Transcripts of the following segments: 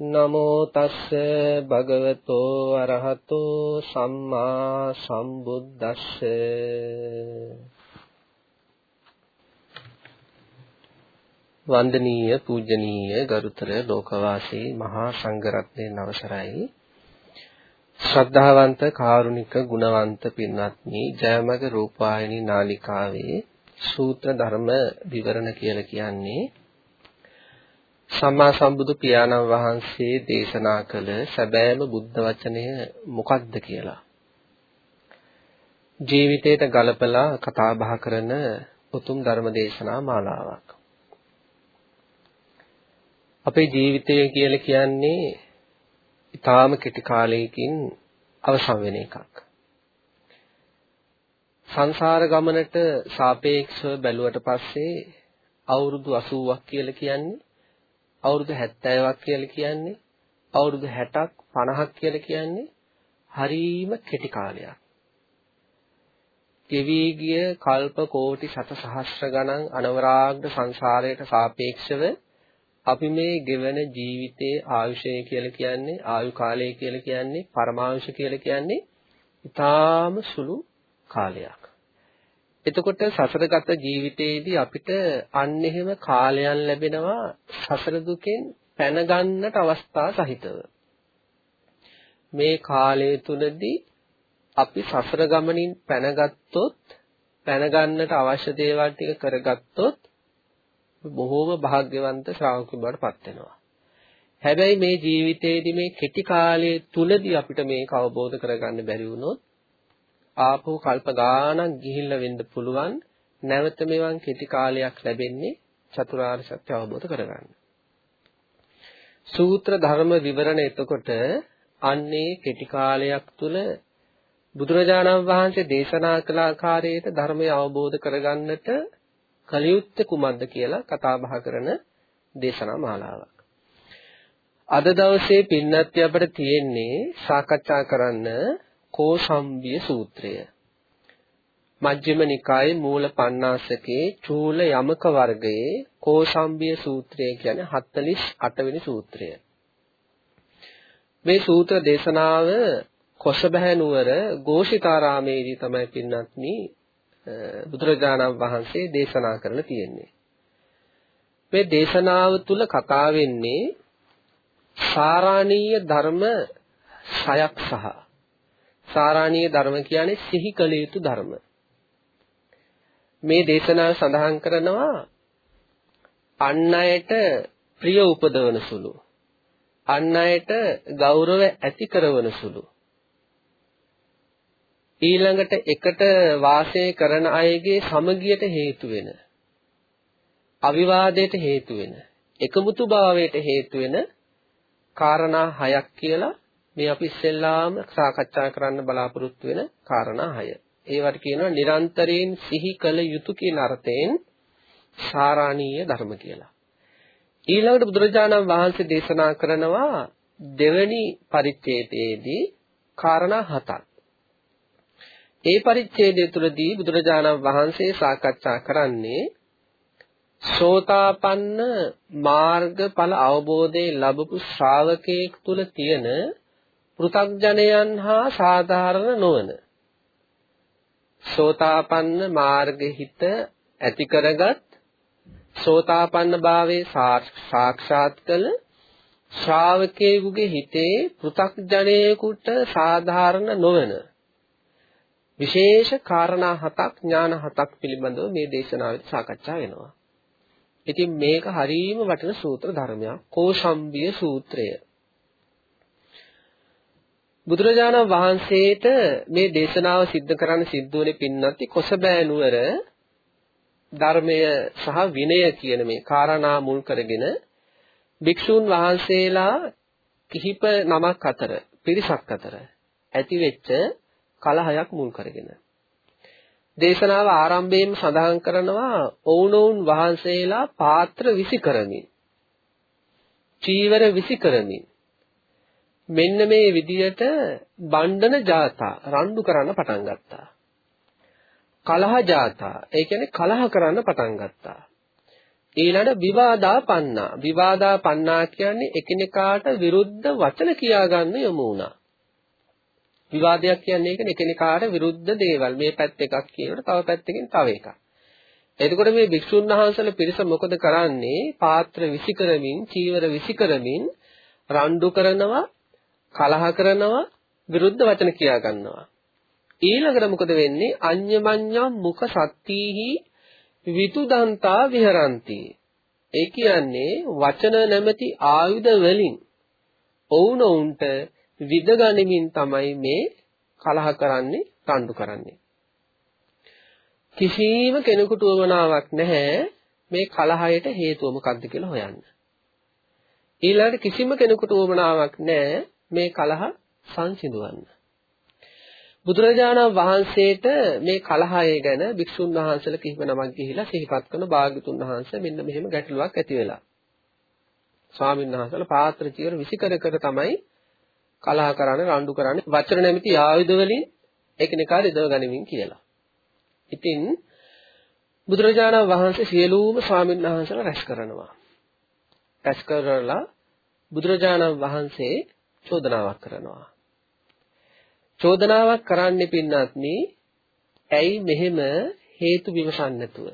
නමෝ තස්ස භගවතෝ අරහතෝ සම්මා සම්බුද්දස්ස. වන්දනීය පූජනීය ගරුතර ලෝකවාසී මහා සංඝරත්නයේ අවසරයි ශ්‍රද්ධාවන්ත කාරුණික ගුණවන්ත පින්වත්නි ජයමග රූපවාහිනී නාලිකාවේ සූත්‍ර ධර්ම විවරණ කියලා කියන්නේ සම්මා සම්බුදු පියාණන් වහන්සේ දේශනා කළ සැබෑම බුද්ධ වචනය මොකක්ද කියලා ජීවිතයට ගලපලා කතා බහ කරන උතුම් ධර්ම දේශනා මාලාවක්. අපේ ජීවිතය කියලා කියන්නේ ඊටාම කෙටි කාලයකින් අවසන් වෙන එකක්. සංසාර ගමනට සාපේක්ෂව බැලුවට පස්සේ අවුරුදු 80ක් කියලා කියන්නේ අවුරුදු 70ක් කියලා කියන්නේ අවුරුදු 60ක් 50ක් කියලා කියන්නේ හරීම කෙටි කාලයක්. ගෙවි ගිය කල්ප කෝටි සත සහස්‍ර ගණන් අනවරාග්‍ර සංසාරයට සාපේක්ෂව අපි මේ ගෙවන ජීවිතයේ ආයුෂය කියලා කියන්නේ ආයු කාලය කියලා කියන්නේ පරමායුෂ කියලා කියන්නේ ඊටාම සුළු කාලයක්. එතකොට සසරගත ජීවිතයේදී අපිට අන්න එහෙම කාලයන් ලැබෙනවා සසර දුකෙන් පැන ගන්නට අවස්ථා සහිතව. මේ කාලය තුලදී අපි සසර ගමනින් පැනගත්තොත් පැන ගන්නට අවශ්‍ය දේවල් ටික කරගත්තොත් බොහෝම භාග්‍යවන්ත ශ්‍රාවකෙක් බවට පත් වෙනවා. හැබැයි මේ ජීවිතයේදී මේ කෙටි කාලයේ තුලදී අපිට මේක අවබෝධ කරගන්න බැරි වුණොත් ආපහු කල්ප ගාණක් ගිහිල්ලා වෙන්න පුළුවන් නැවත මෙවන් කෙටි කාලයක් ලැබෙන්නේ චතුරාර්ය සත්‍ය අවබෝධ කරගන්න. සූත්‍ර ධර්ම විවරණ එතකොට අන්නේ කෙටි කාලයක් තුල බුදුරජාණන් වහන්සේ දේශනා කළ ආකාරයට ධර්මය අවබෝධ කරගන්නට කලියුත්තේ කුමක්ද කියලා කතා බහ කරන දේශනා මාලාවක්. අද දවසේ පින්නත් අපිට තියෙන්නේ සාකච්ඡා කරන්න කෝසම්බිය සූත්‍රය. මජ්ක්‍ධිම නිකායේ මූල පණ්ණාසකේ චූල යමක වර්ගයේ කෝසම්බිය සූත්‍රය කියන්නේ 48 වෙනි සූත්‍රය. මේ සූත්‍ර දේශනාව කොසබෑ නුවර ഘോഷිතාරාමේදී තමයි පින්නත්නි බුදුරජාණන් වහන්සේ දේශනා කරලා තියෙන්නේ. මේ දේශනාව තුල කතා වෙන්නේ සාරාණීය ධර්ම සයක් සහ සාරාණීය ධර්ම කියන්නේ සිහි කළ යුතු ධර්ම. මේ දේශනාව සඳහන් කරනවා අන් අයට ප්‍රිය උපදවන සුළු අන් අයට ගෞරව ඇති කරවන සුළු ඊළඟට එකට වාසය කරන අයගේ සමගියට හේතු වෙන අවිවාදයට හේතු වෙන එකමුතු භාවයට හේතු වෙන කාරණා හයක් කියලා මේ අපි ඉස්සෙල්ලාම සාකච්ඡා කරන්න බලාපොරොත්තු වෙන කාරණා 6. ඒවට කියනවා නිරන්තරයෙන් සිහි කළ යුතු කියන අර්ථයෙන් සාරාණීය ධර්ම කියලා. ඊළඟට බුදුරජාණන් වහන්සේ දේශනා කරනවා දෙවැනි පරිච්ඡේදයේදී කාරණා හතක්. ඒ පරිච්ඡේදය තුළදී බුදුරජාණන් වහන්සේ සාකච්ඡා කරන්නේ සෝතාපන්න මාර්ගඵල අවබෝධයේ ලැබපු ශ්‍රාවකයෙක් තුල තියෙන පෘථග්ජනයන් හා සාධාරණ නොවන සෝතාපන්න මාර්ග හිත ඇති කරගත් සෝතාපන්න භාවයේ සාක්ෂාත් කළ ශ්‍රාවකයෙකුගේ හිතේ පෘථග්ජනයෙකුට සාධාරණ නොවන විශේෂ කාරණා හතක් ඥාන හතක් පිළිබඳව මේ දේශනාවේ සාකච්ඡා වෙනවා. ඉතින් මේක හරීම වටින සූත්‍ර ධර්මයක්. කෝශම්බිය සූත්‍රය. බුදුරජාණන් වහන්සේට මේ දේශනාව සිද්ධ කරන්න සිද්ධ වුණේ පින්නත්ති කොසබෑ නුවර ධර්මය සහ විනය කියන මේ කාරණා මුල් කරගෙන භික්ෂූන් වහන්සේලා කිහිප නමක් අතර පිරිසක් අතර ඇති වෙච්ච කලහයක් මුල් කරගෙන. දේශනාව ආරම්භයෙන් සඳහන් කරනවා ඔවුනොවුන් වහන්සේලා පාත්‍ර විසි කරමින් චීවර විසි කරමින් මෙන්න මේ විදියට බණ්ඩන ජාතා රණ්ඩු කරන්න පටන් ගත්තා. කලහ ජාතා ඒ කියන්නේ කලහ කරන්න පටන් ගත්තා. ඊළඟ විවාදා පන්නා. විවාදා පන්නා කියන්නේ එකිනෙකාට විරුද්ධ වචන කියා ගන්න යොමු වුණා. විවාදයක් කියන්නේ ඒකනේ එකිනෙකාට විරුද්ධ දේවල්. මේ පැත්ත එකක් කියනකොට තව පැත්තකින් තව එකක්. එතකොට මේ භික්ෂුන් වහන්සේලා පිරිස මොකද කරන්නේ? පාත්‍ර විසි කරමින්, චීවර විසි කරමින් රණ්ඩු කරනවා, කලහ කරනවා, විරුද්ධ වචන කියා ගන්නවා. ඊළඟට මොකද වෙන්නේ? අඤ්ඤමඤ්ඤම් මුඛ සත්‍තිහි විතුදන්තා විහරಂತಿ. ඒ කියන්නේ වචන නැමැති ආයුධ වලින් ඔවුනොවුන්ට විදගනිමින් තමයි මේ කලහ කරන්නේ, රණ්ඩු කරන්නේ. කිසිම කෙනෙකුට උවමනාවක් නැහැ මේ කලහයට හේතුව මොකක්ද කියලා හොයන්න. ඊළඟට කිසිම කෙනෙකුට උවමනාවක් නැහැ මේ කලහ සංසිඳවන්න. බුදුරජාණන් වහන්සේට මේ කලහය ගැන භික්ෂුන් වහන්සේලා කිහිප නමක් ගිහිලා සිහිපත් කරන භාග්‍යතුන් වහන්සේ මෙන්න මෙහෙම ගැටලුවක් ඇති වෙලා. ස්වාමීන් වහන්සේලා පාත්‍ර චීවර විසිකර කර තමයි කලහ කරන්නේ රණ්ඩු කරන්නේ වචන නැමැති ආයුධ වලින් එකිනෙකා රිදව ගනිමින් කියලා. ඉතින් බුදුරජාණන් වහන්සේ සියලුම ස්වාමීන් වහන්සේලා රැස් කරනවා. රැස් කරලා බුදුරජාණන් වහන්සේ චෝදනාවක් කරනවා. චෝදනාවක් කරන්නේ පින්නත්නි ඇයි මෙහෙම හේතු විමසන්නේ නැතුව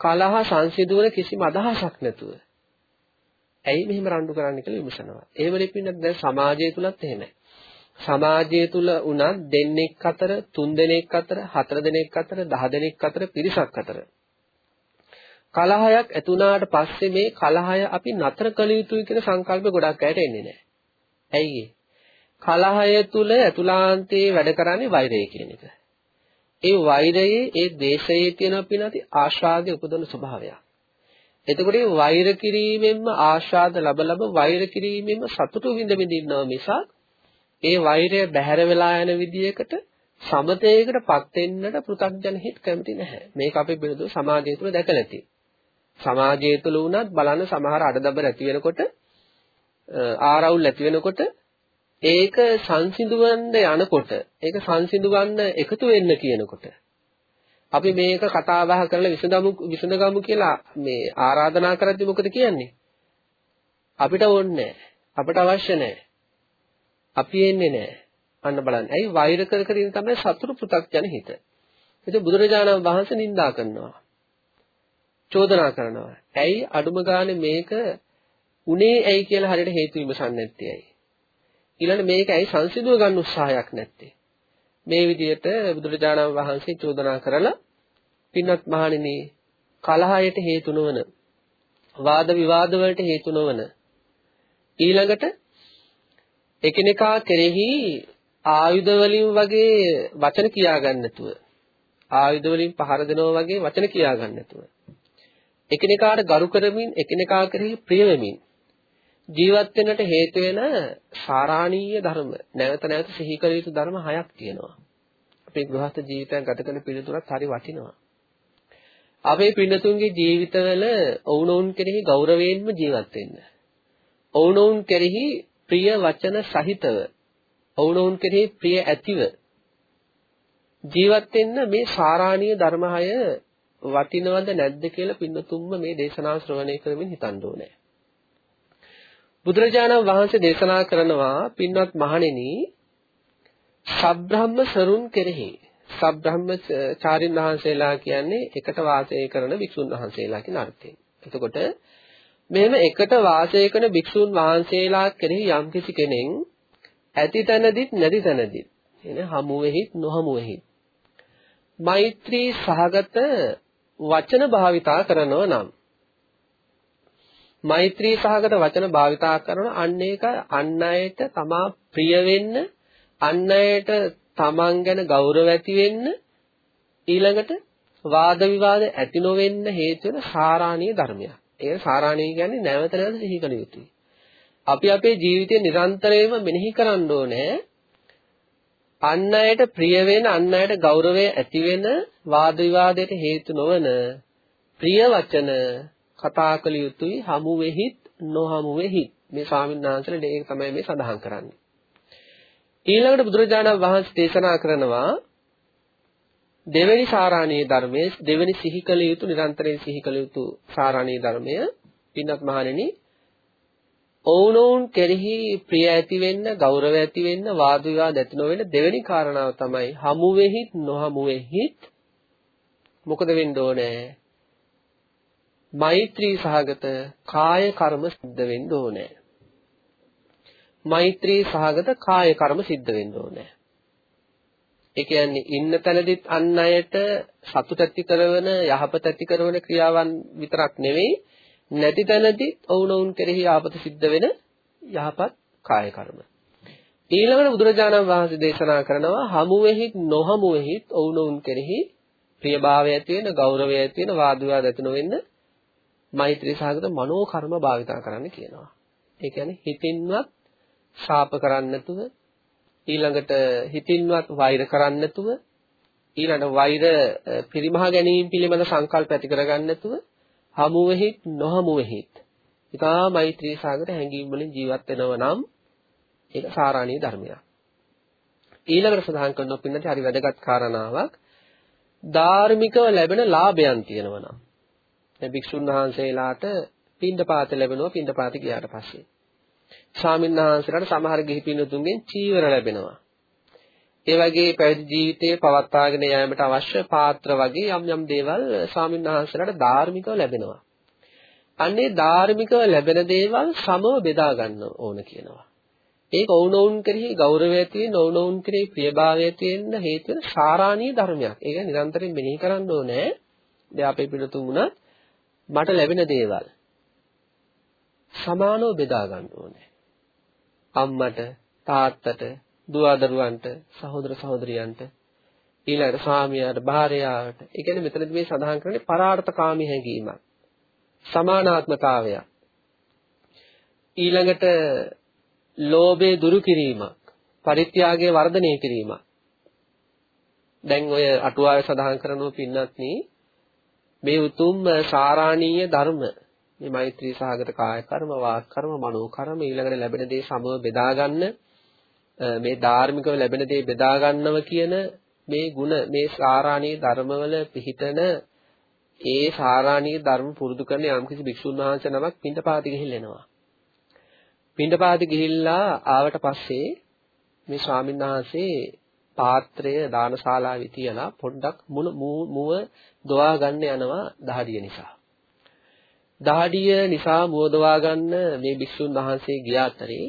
කලහ සංසිඳුවන කිසිම අදහසක් නැතුව ඇයි මෙහෙම රණ්ඩු කරන්න කියලා විමසනවා. එහෙමනේ පින්නත් දැන් සමාජය තුලත් එහෙමයි. සමාජය තුල උනත් දෙන්නෙක් අතර, තුන් දෙනෙක් අතර, හතර දෙනෙක් අතර, දහ දෙනෙක් අතර, පිරිසක් අතර කලහයක් ඇතුණාට පස්සේ මේ කලහය අපි නතර කළ යුතුයි කියන සංකල්ප ගොඩක් අයට එන්නේ නැහැ. ඇයි කලහය තුල ඇතුළාන්තයේ වැඩ කරන්නේ වෛරය කියන එක. ඒ වෛරයේ ඒ දේශයේ තියෙන පිනති ආශාදේ උපදවන ස්වභාවයක්. එතකොට මේ වෛර කිරීමෙන්ම ආශාද ලැබ ලැබ වෛර කිරීමෙන්ම සතුටු විඳ විඳින්නව මිසක් ඒ වෛරය බැහැර වෙලා යන විදියකට සමතේකට පත් වෙන්නට පෘථග්ජන හිත කැමති නැහැ. මේක අපේ බිනදු සමාජය තුළ දැකලා ඇති. සමාජය තුළ වුණත් බලන්න සමහර අඩදබර ඇති වෙනකොට ආරවුල් ඇති වෙනකොට ඒක සංසිඳවන්න යනකොට ඒක සංසිඳවන්න එකතු වෙන්න කියනකොට. අපි මේක කතා බහ කරලා විසඳමු විසඳගමු කියලා මේ ආරාධනා කරද්දි මොකද කියන්නේ? අපිට ඕනේ අපිට අවශ්‍ය නැහැ. අපි එන්නේ නැහැ. අන්න බලන්න. ඇයි වෛර කර කර ඉන්න තමයි සතුරු පෘ탁ජන හිත. ඉතින් බුදුරජාණන් වහන්සේ නිඳා කරනවා. චෝදනා කරනවා. ඇයි අඩුම ගානේ මේක උනේ ඇයි කියලා හරියට හේතු විමසන්නේ නැත්තේ ඇයි ඊළඟ මේක ඇයි සංසිඳුව ගන්න උත්සාහයක් නැත්තේ? මේ විදිහට බුදුරජාණන් වහන්සේ චෝදනා කරලා පින්වත් මහණෙනි කලහයට හේතු නොවන වාද විවාද වලට හේතු නොවන ඊළඟට එකිනෙකා කෙරෙහි ආයුධ වලින් වගේ වචන කියා ගන්න නැතුව ආයුධ වලින් පහර දෙනවා වගේ වචන කියා ගන්න නැතුව එකිනෙකාට ගරු කරමින් එකිනෙකා කෙරෙහි ප්‍රිය වෙමින් ජීවත් වෙන්නට හේතු වෙන සාරාණීය ධර්ම නැවත නැවත සිහි කළ යුතු ධර්ම හයක් තියෙනවා. අපේ ගෘහස්ත ජීවිතයක් ගත කරන පිළිතුරත් හරි වටිනවා. අපේ පින්නතුන්ගේ ජීවිතවල ඔවුනොවුන් කෙරෙහි ගෞරවයෙන්ම ජීවත් වෙන්න. ඔවුනොවුන් කෙරෙහි ප්‍රිය වචන සහිතව ඔවුනොවුන් කෙරෙහි ප්‍රිය ඇතිව ජීවත් වෙන්න මේ සාරාණීය ධර්මහය වටිනවද නැද්ද කියලා පින්නතුන්ම මේ දේශනාව ශ්‍රවණය කරමින් හිතන්න ඕනේ. බුදුරජාණන් වහන්සේ දේශනා කරනවා පින්වත් මහණෙනි සබ්‍රහ්ම සරුන් කෙරෙහි සබ්‍රහ්ම චාරින් වහන්සේලා කියන්නේ එකට වාසය කරන භික්ෂුන් වහන්සේලා කියන අර්ථයෙන්. එතකොට මෙහෙම එකට වාසය කරන භික්ෂුන් වහන්සේලා කෙරෙහි යම්කිසි කෙනෙක් ඇති තැනදිත් නැති තැනදිත් එනේ හමුවෙහිත් නොහමුවෙහිත්. මෛත්‍රී සහගත වචන භාවිතා කරනව නම් මෛත්‍රී සහගත වචන භාවිතා කරන අන්න ඒක අන් අයට තමා ප්‍රිය වෙන්න අන් අයට තමන් ගැන ගෞරව ඇති වෙන්න ඊළඟට වාද විවාද ඇති නොවෙන්න හේතු වෙන සාරාණීය ධර්මයක්. ඒක සාරාණීය කියන්නේ නැවත නැවත සිහි කළ යුතුයි. අපි අපේ ජීවිතේ නිරන්තරයෙන්ම මෙනෙහි කරන්න ඕනේ අන් අයට ප්‍රිය වෙන අන් අයට ගෞරවය ඇති වෙන වාද විවාදයට හේතු නොවන ප්‍රිය වචන කතා කළ යුතුයි. හමු වෙහිත් නොහමු වෙහිත්. මේ ස්වාමීන් වහන්සේලා ඒක තමයි මේ සඳහන් කරන්නේ. ඊළඟට බුදුරජාණන් වහන්සේ දේශනා කරනවා දෙවෙනි සාරාණීය ධර්මයේ දෙවෙනි සිහි කළ යුතු නිරන්තරයෙන් සිහි කළ යුතු සාරාණීය ධර්මය. පින්වත් මහණෙනි ඔවුනොවුන් කෙරෙහි ප්‍රිය ඇති වෙන්න ගෞරව ඇති වෙන්න වාද විවාද ඇති නොවෙන දෙවෙනි කාරණාව තමයි හමු වෙහිත් නොහමු වෙහිත් මොකද වෙන්න ඕනේ? මෛත්‍රී සහගත කාය කර්ම සිද්ධ වෙන්න ඕනේ මෛත්‍රී සහගත කාය කර්ම සිද්ධ වෙන්න ඕනේ ඒ කියන්නේ ඉන්න තැනදිත් අන් අයට සතුට ඇති කරන යහපත ඇති කරන ක්‍රියාවන් විතරක් නෙවෙයි නැති තැනදිත් ඔවුනොවුන් කෙරෙහි ආපත සිද්ධ වෙන යහපත් කාය කර්ම. ඊළඟට බුදුරජාණන් වහන්සේ දේශනා කරනවා හමු වෙහිත් නොහමු වෙහිත් ඔවුනොවුන් කෙරෙහි ප්‍රියභාවය ඇති වෙන ගෞරවය ඇති වෙන වාද විවාද ඇති නොවෙන්න මෛත්‍රී සහගත මනෝ කර්ම භාවිතා කරන්න කියනවා. ඒ කියන්නේ හිතින්වත් ශාප කරන්නේ නැතුව ඊළඟට හිතින්වත් වෛර කරන්නේ නැතුව ඊළඟ වෛර පරිමහ ගැනීම පිළිබඳ සංකල්ප ඇති කරගන්න නැතුව හමු වෙහිත් නොහමු වෙහිත් ඊටා මෛත්‍රී සාගර හැඟීම් වලින් ජීවත් වෙනව නම් ඒක සාරාණීය ධර්මයක්. ඊළඟට සඳහන් කරනවා පින්නදී හරි වැදගත් කාරණාවක් ධාර්මිකව ලැබෙන ලාභයන් තියෙනවා නම් දැන් භික්ෂුන් වහන්සේලාට පින්දපාත ලැබෙනවා පින්දපාත ගියාට පස්සේ ස්වාමීන් වහන්සේලාට සමහර ගිහි පින්තුන්ගෙන් චීවර ලැබෙනවා. ඒ වගේ පැවිදි ජීවිතයේ පවත්වාගෙන යාමට අවශ්‍ය පාත්‍ර වගේ යම් යම් දේවල් ස්වාමීන් වහන්සේලාට ධාර්මිකව ලැබෙනවා. අන්නේ ධාර්මිකව ලැබෙන දේවල් සමව බෙදා ගන්න ඕන කියනවා. ඒක ඔවුනොවුන් කෙරෙහි ගෞරවය තියෙන ඔවුනොවුන් කෙරෙහි ප්‍රියභාවය තියෙන හේතු වෙන සාරාණීය ධර්මයක්. ඒක නිරන්තරයෙන් මෙනෙහි කරන්න ඕනේ. දැන් අපේ පිළිතුරු වුණත් මට ලැබෙන දේවල් සමානව බෙදා ගන්න ඕනේ. අම්මට, තාත්තට, දුවදරුවන්ට, සහෝදර සහෝදරියන්ට, ඊළඟට ස්වාමියාට, භාර්යාවට. ඒ කියන්නේ මෙතනදී මේ සඳහන් කරන්නේ පරාර්ථකාමී හැඟීමක්. සමානාත්මතාවයක්. ඊළඟට ලෝභය දුරු කිරීමක්, පරිත්‍යාගය වර්ධනය කිරීමක්. දැන් ඔය අටුවාවේ සඳහන් කරනෝ පින්නත්නි මේ උතුම් සාරාණීය ධර්ම. මේ මෛත්‍රී සහගත කාය කර්ම, වාක් කර්ම, මනෝ කර්ම ඊළඟට ලැබෙන දේ සමව බෙදා ගන්න මේ ධාර්මිකව ලැබෙන දේ බෙදා ගන්නව කියන මේ ಗುಣ මේ සාරාණීය ධර්මවල පිහිටන ඒ සාරාණීය ධර්ම පුරුදු කරන යම්කිසි භික්ෂුන් වහන්සේ නමක් පින්ඩපාති ගිහිල්ලා පින්ඩපාති ගිහිල්ලා ආවට පස්සේ මේ ස්වාමීන් වහන්සේ පාත්‍රය දානශාලාවේ තියලා පොඩ්ඩක් මුව දොවා ගන්න යනවා දහඩිය නිසා. දහඩිය නිසා මුවදවා ගන්න මේ භික්ෂුන් වහන්සේ ගිය අතරේ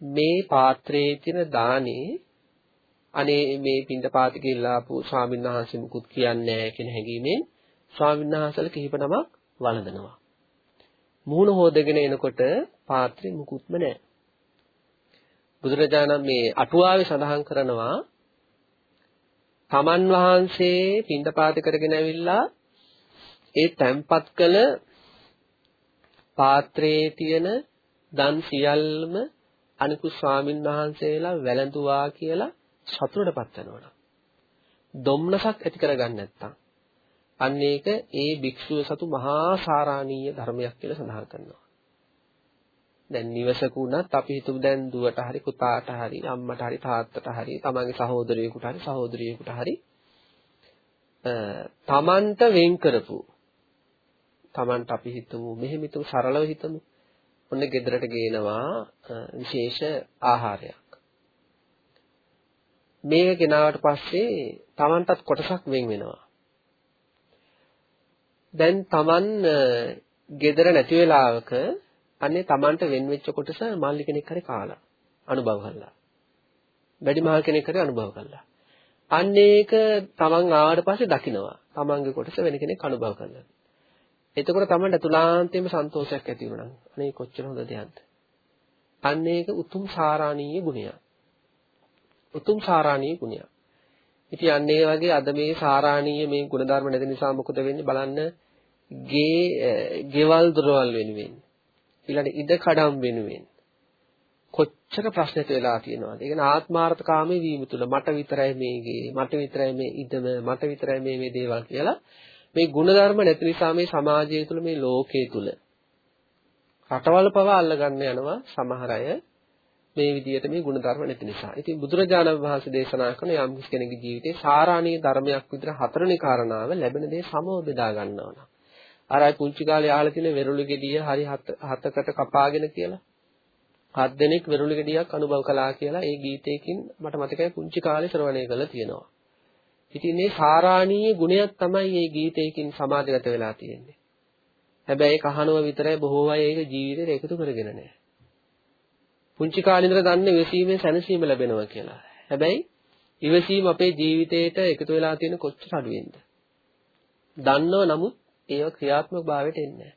මේ පාත්‍රයේ තියෙන දානේ අනේ මේ පින්ඩපාති කියලා ආපු ස්වාමීන් වහන්සේ මුකුත් කියන්නේ නැහැ කියන හැඟීමෙන් ස්වාමීන් වහන්සේලා කිහිප නමක් වළඳනවා. මූණ හොදගෙන එනකොට පාත්‍රේ මුකුත්ම නැහැ. බුදුරජාණන් මේ අටුවාවේ සඳහන් කරනවා තමන් වහන්සේ පින්ඩපාත කරගෙන ඇවිල්ලා ඒ තැම්පත් කළ පාත්‍රයේ තියෙන දන් සියල්ලම අනිකුත් ස්වාමින් වහන්සේලා වැළඳුවා කියලා සතුටටපත් වෙනවා. ධම්නසක් ඇති කරගන්න නැත්තම් අන්න ඒක ඒ භික්ෂුව සතු මහා සාරාණීය ධර්මයක් කියලා සඳහන් කරනවා. දැන් නිවසක උනත් අපි හිතමු දැන් දුවට හරි පුතාට හරි අම්මට හරි තාත්තට හරි තමන්ගේ සහෝදරයෙකුට හරි සහෝදරියෙකුට හරි තමන්ට වෙන් කරපු තමන්ට අපි හිතමු මෙහෙම හිතමු සරලව හිතමු ඔන්න ගෙදරට ගේනවා විශේෂ ආහාරයක්. මේක ගෙනාවට පස්සේ තමන්ටත් කොටසක් වෙන් වෙනවා. දැන් තමන් ගෙදර නැති වෙලාවක අනේ තමන්ට වෙන් වෙච්ච කොටස මල්ලි කෙනෙක් හරි කාලා අනුභව කළා වැඩිමහල් කෙනෙක් හරි අනුභව කළා. අන්න ඒක තමන් ආවට පස්සේ දකිනවා. තමන්ගේ කොටස වෙන කෙනෙක් අනුභව කරනවා. එතකොට තමයි අතුලාන්තයෙන්ම සන්තෝෂයක් ඇති වෙනවා. අනේ කොච්චර හොඳ දෙයක්ද. අන්න ඒක උතුම් සාරාණීය ගුණයක්. උතුම් සාරාණීය ගුණයක්. ඉතින් අන්න ඒ වගේ අද මේ සාරාණීය මේ ගුණධර්ම නැති නිසා මොකද වෙන්නේ බලන්න ගේ ගෙවල් දොරවල් වෙනුවෙන් ඊළඟ ඉඩ කඩම් වෙනුවෙන් කොච්චර ප්‍රශ්නිත වෙලා තියෙනවද? ඒ කියන්නේ ආත්මාර්ථකාමී වීම තුළ මට විතරයි මේගේ, මට විතරයි මේ ඉඩම, මට විතරයි මේ මේ දේවල් කියලා මේ ಗುಣධර්ම නැති නිසා මේ සමාජය තුළ මේ ලෝකයේ තුළ රටවල් පවා අල්ලගන්න යනවා සමහර අය මේ විදිහට මේ ಗುಣධර්ම නැති නිසා. ඉතින් බුදුරජාණන් වහන්සේ දේශනා කරන යම් කෙනෙකුගේ ජීවිතේ සාරාණීය ධර්මයක් විතර හතරනේ කාරණාව ලැබෙන දේ සමව බෙදා ගන්නවා. අර අය පුංචි කාලේ අහලා තියෙන වෙරුළු ගෙඩිය හරි හතකට කපාගෙන කියලා. හත් දෙනෙක් වෙරුළු ගෙඩියක් අනුභව කළා කියලා ඒ ගීතයකින් මට මතකයි පුංචි කාලේ ශ්‍රවණය කරලා තියෙනවා. ඉතින් මේ සාරාණීය ගුණයක් තමයි මේ ගීතයකින් සමාදගත වෙලා තියෙන්නේ. හැබැයි ඒක අහනව විතරයි බොහෝ අය ඒක ජීවිතේට එකතු කරගෙන නැහැ. පුංචි කාලේ ඉඳලා දන්නේ ඉවසීමේ සැනසීම ලැබෙනවා කියලා. හැබැයි ඉවසීම අපේ ජීවිතේට එකතු වෙලා තියෙන කොච්චර අඩුවෙන්ද? දන්නව නමුත් ඒව ක්‍රියාත්මක භාවයට එන්නේ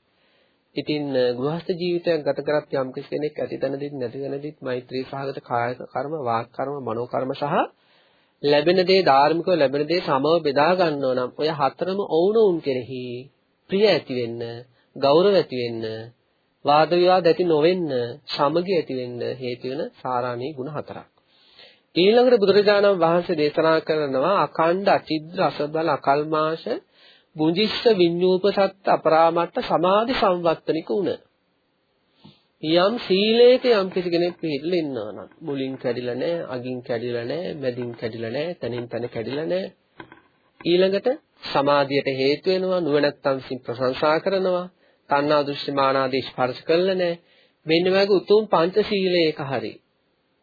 ඉතින් ගෘහස්ත ජීවිතයක් ගත කරත් යම් කෙනෙක් ඇති තැනදීත් නැති තැනදීත් මෛත්‍රී සහගත කායික කර්ම වාක් කර්ම මනෝ කර්ම සහ ලැබෙන දේ ධාර්මිකව ලැබෙන දේ සමව බෙදා ගන්නව නම් ඔය හතරම ඔවුනොවුන් කෙරෙහි ප්‍රිය ඇති වෙන්න ගෞරව ඇති වෙන්න වාද විවාද ඇති නොවෙන්න සමගිය ඇති වෙන්න හේතු වෙන සාරාණී ගුණ හතරක්. ඊළඟට බුදුරජාණන් වහන්සේ දේශනා කරනවා අකණ්ඩ අචිද්‍ර අසබල අකල්මාශ බුංජිස්ස විඤ්ඤූපසත්ත අපරාමත්ත සමාධි සංවත්තනික උන. යම් සීලයක යම් කිසි කෙනෙක් පිළිලා ඉන්නවා නම් මුලින් කැඩිලා නැහැ, අගින් කැඩිලා නැහැ, මැදින් කැඩිලා නැහැ, තනින් තන කැඩිලා නැහැ. ඊළඟට සමාධියට හේතු වෙනවා, නුවණැත්තන් සින් ප්‍රශංසා කරනවා, තණ්හා දෘෂ්ටි මානාදී ස්පර්ශ කළා නැහැ. මෙන්න වගේ උතුම් පංච සීලයක හරි.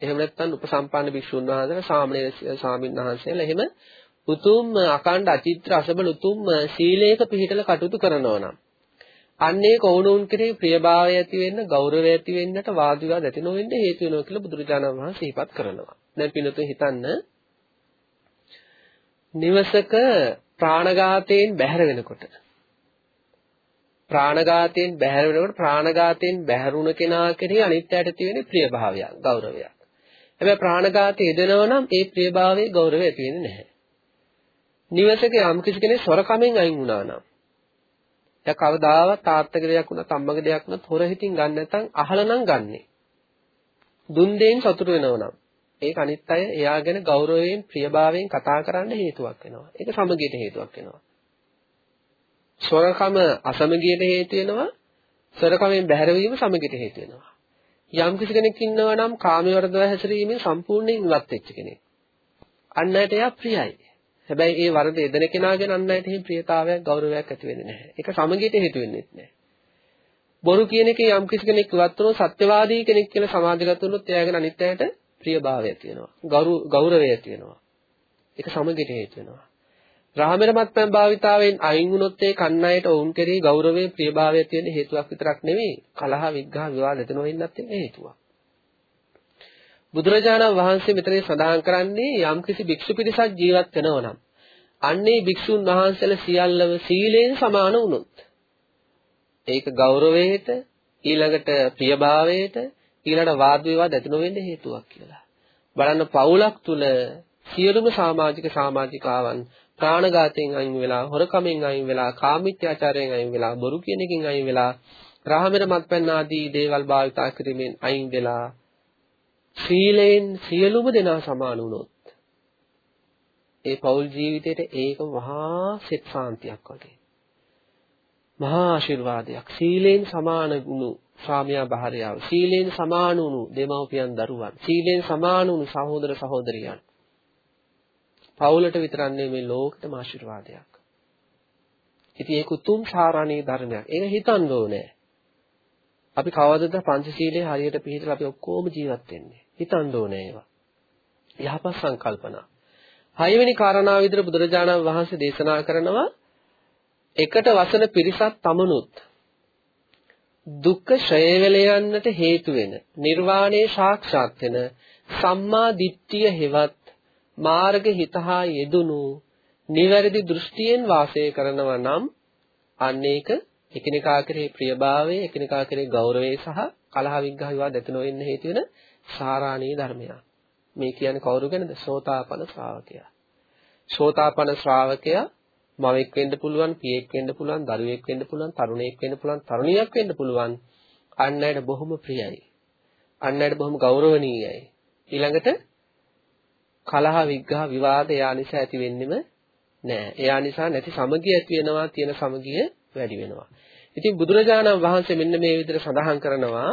එහෙම නැත්නම් උපසම්පන්න භික්ෂුන් වහන්සේලා සාමණේර ස්වාමීන් වහන්සේලා එහෙම උතුම් අකණ්ඩ අචිත්‍ර අසබල උතුම් සීලයක පිළිහිටල කටයුතු කරනවා නම් අන්නේ කවුණුන් කෙරෙහි ප්‍රියභාවය ඇති වෙන්න ගෞරවය ඇති වෙන්නට වාද විවාද ඇති නොවෙන්න හේතු වෙනවා කියලා බුදුරජාණන් වහන්සේ සිහිපත් කරනවා. දැන් පිනතුන් හිතන්න නිවසක ප්‍රාණඝාතයෙන් බැහැර වෙනකොට ප්‍රාණඝාතයෙන් බැහැර වෙනකොට ප්‍රාණඝාතයෙන් බැහැරුණ කෙනා කෙරෙහි අනිත් අයට තියෙන ප්‍රියභාවයක් ගෞරවයක්. හැබැයි ප්‍රාණඝාතය යෙදෙනවා නම් ඒ ප්‍රියභාවයේ ගෞරවය ඇති වෙන්නේ නැහැ. නිවසක යම් කිසි කෙනෙක් සොරකමෙන් අයින් වුණා නම් එයා කවදාවත් තාත්තගේ දෙයක් වුණත් අම්මගේ දෙයක් වුණත් හොර හිතින් ගන්න නැත්නම් අහලා නම් ගන්නෙ. දුන් දෙයින් සතුට වෙනව නම් ඒක අනිත් අය එයා ගැන ගෞරවයෙන් ප්‍රියභාවයෙන් කතා කරන්න හේතුවක් වෙනවා. ඒක සමගියට හේතුවක් වෙනවා. සොරකම අසමගියට හේතු වෙනවා. සොරකමෙන් බැහැරවීම සමගියට හේතු වෙනවා. යම් කිසි කෙනෙක් ඉන්නවා නම් කාමයේ වර්ධව හැසිරීමෙන් සම්පූර්ණයෙන් ඉවත් වෙච්ච කෙනෙක්. අන්න ඇයට එයා ප්‍රියයි. හැබැයි ඒ වරද එදෙන කෙනා ගැන අන් අයට එහෙම ප්‍රියතාවයක් ගෞරවයක් ඇති වෙන්නේ නැහැ. ඒක සමගියට හේතු වෙන්නේ නැහැ. බොරු කියන එකේ යම් කිසි කෙනෙක් ඉවත් වුණොත් සත්‍යවාදී කෙනෙක් කියලා සමාජගත වුණොත් එයාගෙන අනිත් අයට ප්‍රියභාවයක් තියෙනවා. ගෞරවය ඇති වෙනවා. ඒක සමගියට හේතු වෙනවා. රාමර මත්පැන් භාවිතාවෙන් අයින් වුණොත් ඒ කන්නයට ඔවුන් කෙරෙහි ගෞරවයේ ප්‍රියභාවය තියෙන හේතුවක් විතරක් නෙවෙයි කලහ විග්ඝහ විවාද නැති නොවෙන්නත් හේතුවක්. බුදුරජාණන් වහන්සේ මෙතන සඳහන් කරන්නේ යම්කිසි භික්ෂු පිරිසක් ජීවත් වෙනවා නම් අන්නේ භික්ෂුන් වහන්සේලා සියල්ලම සීලයෙන් සමාන වුණොත් ඒක ගෞරවයට ඊළඟට ප්‍රියභාවයට ඊළඟට වාද විවාද ඇති නොවෙන්න හේතුවක් කියලා. බලන්න පවුලක් තුල සියලුම සමාජික සමාජිකාවන් ප්‍රාණඝාතයෙන් අයින් වෙලා, හොරකමෙන් අයින් වෙලා, කාමීත්‍යාචාරයෙන් අයින් වෙලා, බොරු කියන එකෙන් අයින් වෙලා, රාමර මත්පැන් ආදී දේවල් භාවිතා කිරීමෙන් අයින් වෙලා සීලයෙන් සියලුම දෙනා සමාන වුණොත් ඒ පෞල් ජීවිතේට ඒක මහා සෙත් සාන්තියක් වගේ. මහා ආශිර්වාදයක්. සීලෙන් සමාන වුණු ස්වාමියා භාර්යාව, සීලෙන් සමාන වුණු දෙමව්පියන් දරුවන්, සීලෙන් සමාන වුණු සහෝදර සහෝදරියන්. පවුලට විතරක් නෙමෙයි ලෝකෙටම ආශිර්වාදයක්. ඉතින් ඒක උතුම් සාරණී ධර්මයක්. ඒක හිතන්න ඕනේ. අපි කවදද පංචශීලයේ හරියට පිළිහිදලා අපි ඔක්කොම ජීවත් වෙන්නේ. හිතන්න ඕනේ ඒවා. යහපත් සංකල්පනා. හයවෙනි කාරණාව විදිහට බුදුරජාණන් වහන්සේ දේශනා කරනවා එකට වසන පිරිසක් තමනුත් දුක්ඛ ඡය වෙල යන්නට හේතු වෙන නිර්වාණය සාක්ෂාත් වෙන සම්මා දිට්ඨිය හෙවත් මාර්ග හිතහා යෙදුණු නිවැරදි දෘෂ්ටියෙන් වාසය කරනවා නම් අන්න ඒක එකිනෙකා කෙරෙහි ප්‍රියභාවය එකිනෙකා කෙරෙහි ගෞරවය සහ කලහ විග්‍රහ විවාද ඇති නොවෙන්න හේතු වෙන සාරාණී ධර්මයක්. මේ කියන්නේ කවුරු ගැනද? සෝතාපන ශ්‍රාවකයා. සෝතාපන ශ්‍රාවකයා මවෙක් වෙන්න පුළුවන්, පියෙක් වෙන්න පුළුවන්, දරුවෙක් වෙන්න පුළුවන්, තරුණයෙක් වෙන්න පුළුවන්, තරුණියක් වෙන්න පුළුවන්. අන් අයට බොහොම ප්‍රියයි. අන් අයට බොහොම ගෞරවණීයයි. ඊළඟට කලහ විග්‍රහ විවාද එයා නිසා ඇති වෙන්නෙම නෑ. එයා නිසා නැති සමගිය ඇති වෙනවා, තියෙන සමගිය වැඩි වෙනවා. ඉතින් බුදුරජාණන් වහන්සේ මෙන්න මේ විදිහට සඳහන් කරනවා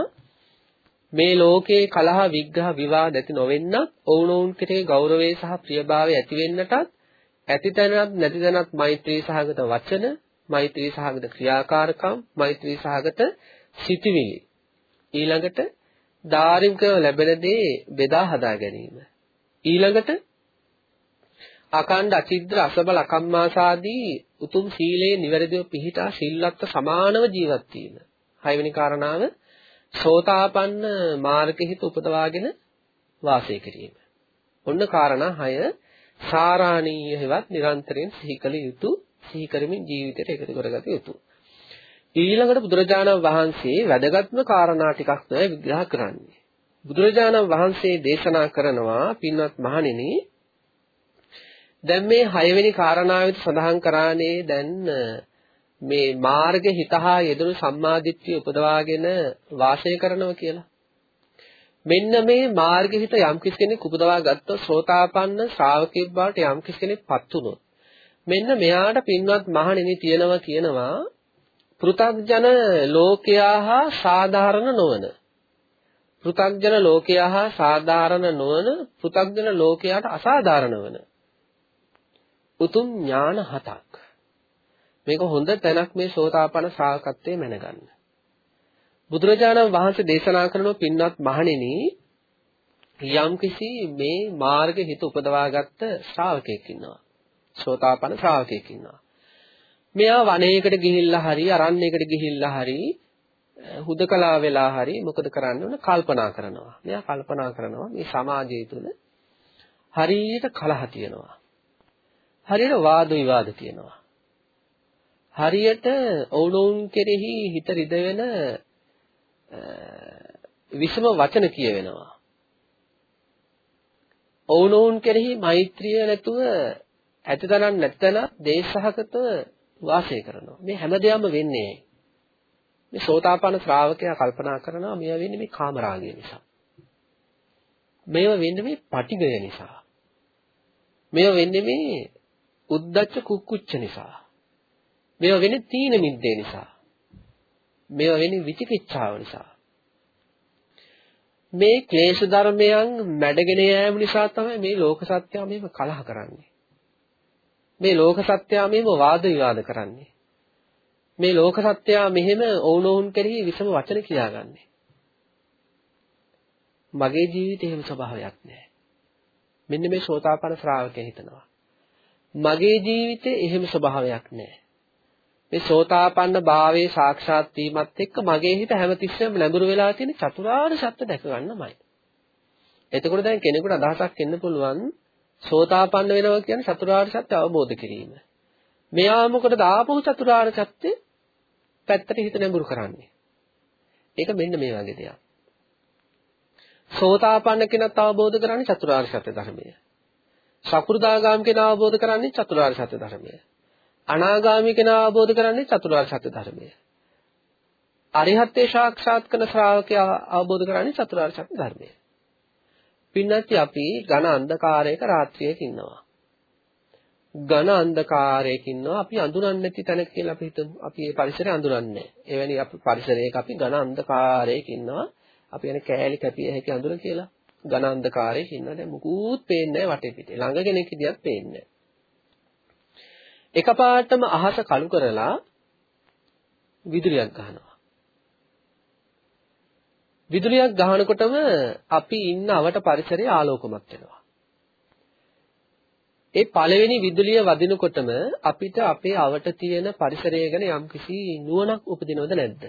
මේ ලෝකේ කලහ විග්‍රහ විවාද ඇති නොවෙන්නත් ඔවුනොවුන් කෙරේ ගෞරවය සහ ප්‍රියභාවය ඇති වෙන්නටත් ඇතිතැනත් නැතිතැනත් මෛත්‍රී සහගත වචන, මෛත්‍රී සහගත ක්‍රියාකාරකම්, මෛත්‍රී සහගත සිටිවිලි. ඊළඟට ධාර්මිකව ලැබෙන දේ බෙදා හදා ගැනීම. ඊළඟට අකණ්ඩ අචිද්‍ර අසබල අකම්මාසාදී උතුම් සීලයේ නිවැරදිව පිහිටා සිල්ලත්ත සමානව ජීවත් වීම. හයවෙනි කාරණාව සෝතාපන්න මාර්ගෙහිත උපදවාගෙන වාසය කිරීම. ඔන්න කාරණා 6 සාරාණීය හෙවත් නිරන්තරයෙන් සිහි කළ යුතු සිහි කරමින් ජීවිතයට එකතු කරගත යුතු. ඊළඟට බුදුරජාණන් වහන්සේ වැදගත්ම කාරණා ටිකක් තමයි විග්‍රහ කරන්නේ. බුදුරජාණන් වහන්සේ දේශනා කරනවා පින්වත් මහණෙනි දැන් මේ හයවෙනි කාරණාවෙත් සඳහන් කරානේ දැන් මේ මාර්ග හිතහා යෙදුණු සම්මාදිට්ඨිය උපදවාගෙන වාසය කරනවා කියලා. මෙන්න මේ මාර්ග හිත යම් කෙනෙක් උපදවා ගත්තොත් සෝතාපන්න ශ්‍රාවකෙක් බවට යම් කෙනෙක්පත් වුණොත් මෙන්න මෙයාට පින්වත් මහණෙනි තියෙනවා කියනවා පෘථග්ජන ලෝකයා හා සාධාරණ නොවන පෘථග්ජන ලෝකයා හා සාධාරණ නොවන පෘථග්ජන ලෝකයාට අසාධාරණ වන උතුම් ඥාන හතක්. මේක හොඳ තැනක් මේ සෝතාපන්න ශ්‍රාවකත්වයේ මැනගන්න. බුදුරජාණන් වහන්සේ දේශනා කරන පින්වත් මහණෙනි යම්කිසි මේ මාර්ග හිත උපදවාගත්ත ශ්‍රාවකයෙක් ඉන්නවා. සෝතාපන්න ශ්‍රාවකයෙක් ඉන්නවා. මෙයා වනයේකට ගිහිල්ලා හරි අරණ්‍යයකට ගිහිල්ලා හරි හුදකලා වෙලා හරි මොකද කරන්න ඕන කල්පනා කරනවා. මෙයා කල්පනා කරනවා මේ සමාජය තුළ හරියට කලහ තියෙනවා. හරියට වාද විවාද තියෙනවා. හරියට ඔවුනොවුන් කෙරෙහි හිත රිදවෙන විසම වචන කියවෙනවා. ඔවුනොවුන් කෙරෙහි මෛත්‍රිය නැතුව ඇතිතනක් නැත්තන දේශසහගත වාසය කරනවා. මේ හැමදේම වෙන්නේ මේ සෝතාපන්න ශ්‍රාවකයා කල්පනා කරනවා මේවා වෙන්නේ මේ කාමරාගය නිසා. මේවා වෙන්නේ මේ පටිගය නිසා. මේවා වෙන්නේ මේ උද්දච්ච කුක්කුච්ච නිසා. මේවා වෙන්නේ තීන මිද්දේ නිසා. මේවා වෙන්නේ විචිකිච්ඡාව නිසා. මේ ක්ලේශ ධර්මයන් මැඩගෙන යෑම නිසා තමයි මේ ලෝක සත්‍යය මේව කලහ කරන්නේ. මේ ලෝක සත්‍යය මේව වාද විවාද කරන්නේ. මේ ලෝක සත්‍යය මෙහෙම ඔවුනොවුන් කෙරෙහි විසම වචන කියාගන්නේ. මගේ ජීවිතේ එහෙම ස්වභාවයක් නැහැ. මෙන්න මේ සෝතාපන්න ශ්‍රාවකයා හිතනවා. මගේ ජීවිතේ එහෙම ස්වභාවයක් නැහැ. මේ සෝතාපන්න භාවයේ සාක්ෂාත් වීමත් එක්ක මගේ හිත හැමතිස්සෙම ලැබුරු වෙලා තියෙන චතුරාර්ය සත්‍ය දැක ගන්නමයි. එතකොට දැන් කෙනෙකුට අදහසක් එන්න පුළුවන් සෝතාපන්න වෙනවා කියන්නේ චතුරාර්ය සත්‍ය අවබෝධ කිරීම. මෙයා මොකටද ආපහු චතුරාර්ය සත්‍ය පැත්තට හිත නැඹුරු කරන්නේ? ඒක මෙන්න මේ වගේ දෙයක්. සෝතාපන්න කෙනත් අවබෝධ කරන්නේ චතුරාර්ය සත්‍ය ධර්මය. සකු르දාගාම කෙනා අවබෝධ කරන්නේ චතුරාර්ය සත්‍ය ධර්මය. අනාගාමී කෙනා අවබෝධ කරන්නේ චතුරාර්ය සත්‍ය ධර්මය. අරිහත්ත්වේ සාක්ෂාත් කරන ශ්‍රාවකයා අවබෝධ කරන්නේ චතුරාර්ය සත්‍ය ධර්මය. පින්නත් අපි ඝන අන්ධකාරයක රාත්‍රියක ඉන්නවා. ඝන අන්ධකාරයක ඉන්නවා අපි අඳුරන්නේ නැති තැනක කියලා අපි හිතමු. අපි මේ පරිසරය අඳුරන්නේ නැහැ. එවැනි අපි පරිසරයක අපි ඝන අන්ධකාරයක ඉන්නවා. අපි යන්නේ කෑලි කැපිය හැකි අඳුර කියලා. ඝන අන්ධකාරයක ඉන්නවා. දැන් මුකුත් පේන්නේ නැහැ වටේ පිටේ. ළඟ කෙනෙක් හිටියත් පේන්නේ නැහැ. එකපාරටම අහස කළු කරලා විදුලියක් ගහනවා. විදුලියක් ගහනකොටම අපි ඉන්න අවට පරිසරය ආලෝකමත් වෙනවා. ඒ පළවෙනි විදුලිය වදිනකොටම අපිට අපේ අවට තියෙන පරිසරය ගැන යම්කිසි නුවණක් උපදිනවද නැද්ද?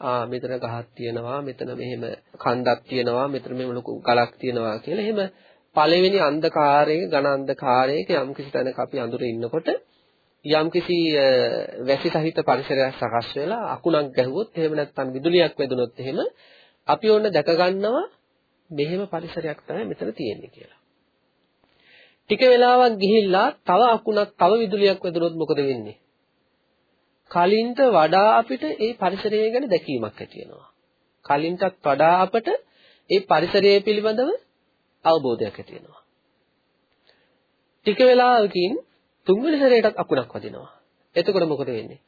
ආ මෙතන ගහක් තියෙනවා මෙතන මෙහෙම කන්දක් තියෙනවා මෙතන මෙහෙම ලොකු ගලක් තියෙනවා කියලා එහෙම පළවෙනි අන්ධකාරයේ ඝන අන්ධකාරයක යම් කිසි තැනක අපි අඳුරේ ඉන්නකොට යම් කිසි වැසි සහිත පරිසරයක් සකස් වෙලා අකුණක් ගැහුවොත් එහෙම නැත්නම් විදුලියක් වැදුනොත් එහෙම අපි ඕන්න දැක ගන්නවා මෙහෙම පරිසරයක් තමයි මෙතන තියෙන්නේ කියලා. ටික වෙලාවක් ගිහිල්ලා තව අකුණක් තව විදුලියක් වැදුනොත් මොකද වෙන්නේ? කලින්ට වඩා අපිට ඒ පරිසරය ගැන දැකීමක් ඇති වෙනවා. කලින්ටත් වඩා අපට ඒ පරිසරය පිළිබඳව අවබෝධයක් ඇති වෙනවා. ටික වෙලාවකින් තුන්වෙනි සැරේටත් අකුණක් වදිනවා. එතකොට මොකද වෙන්නේ?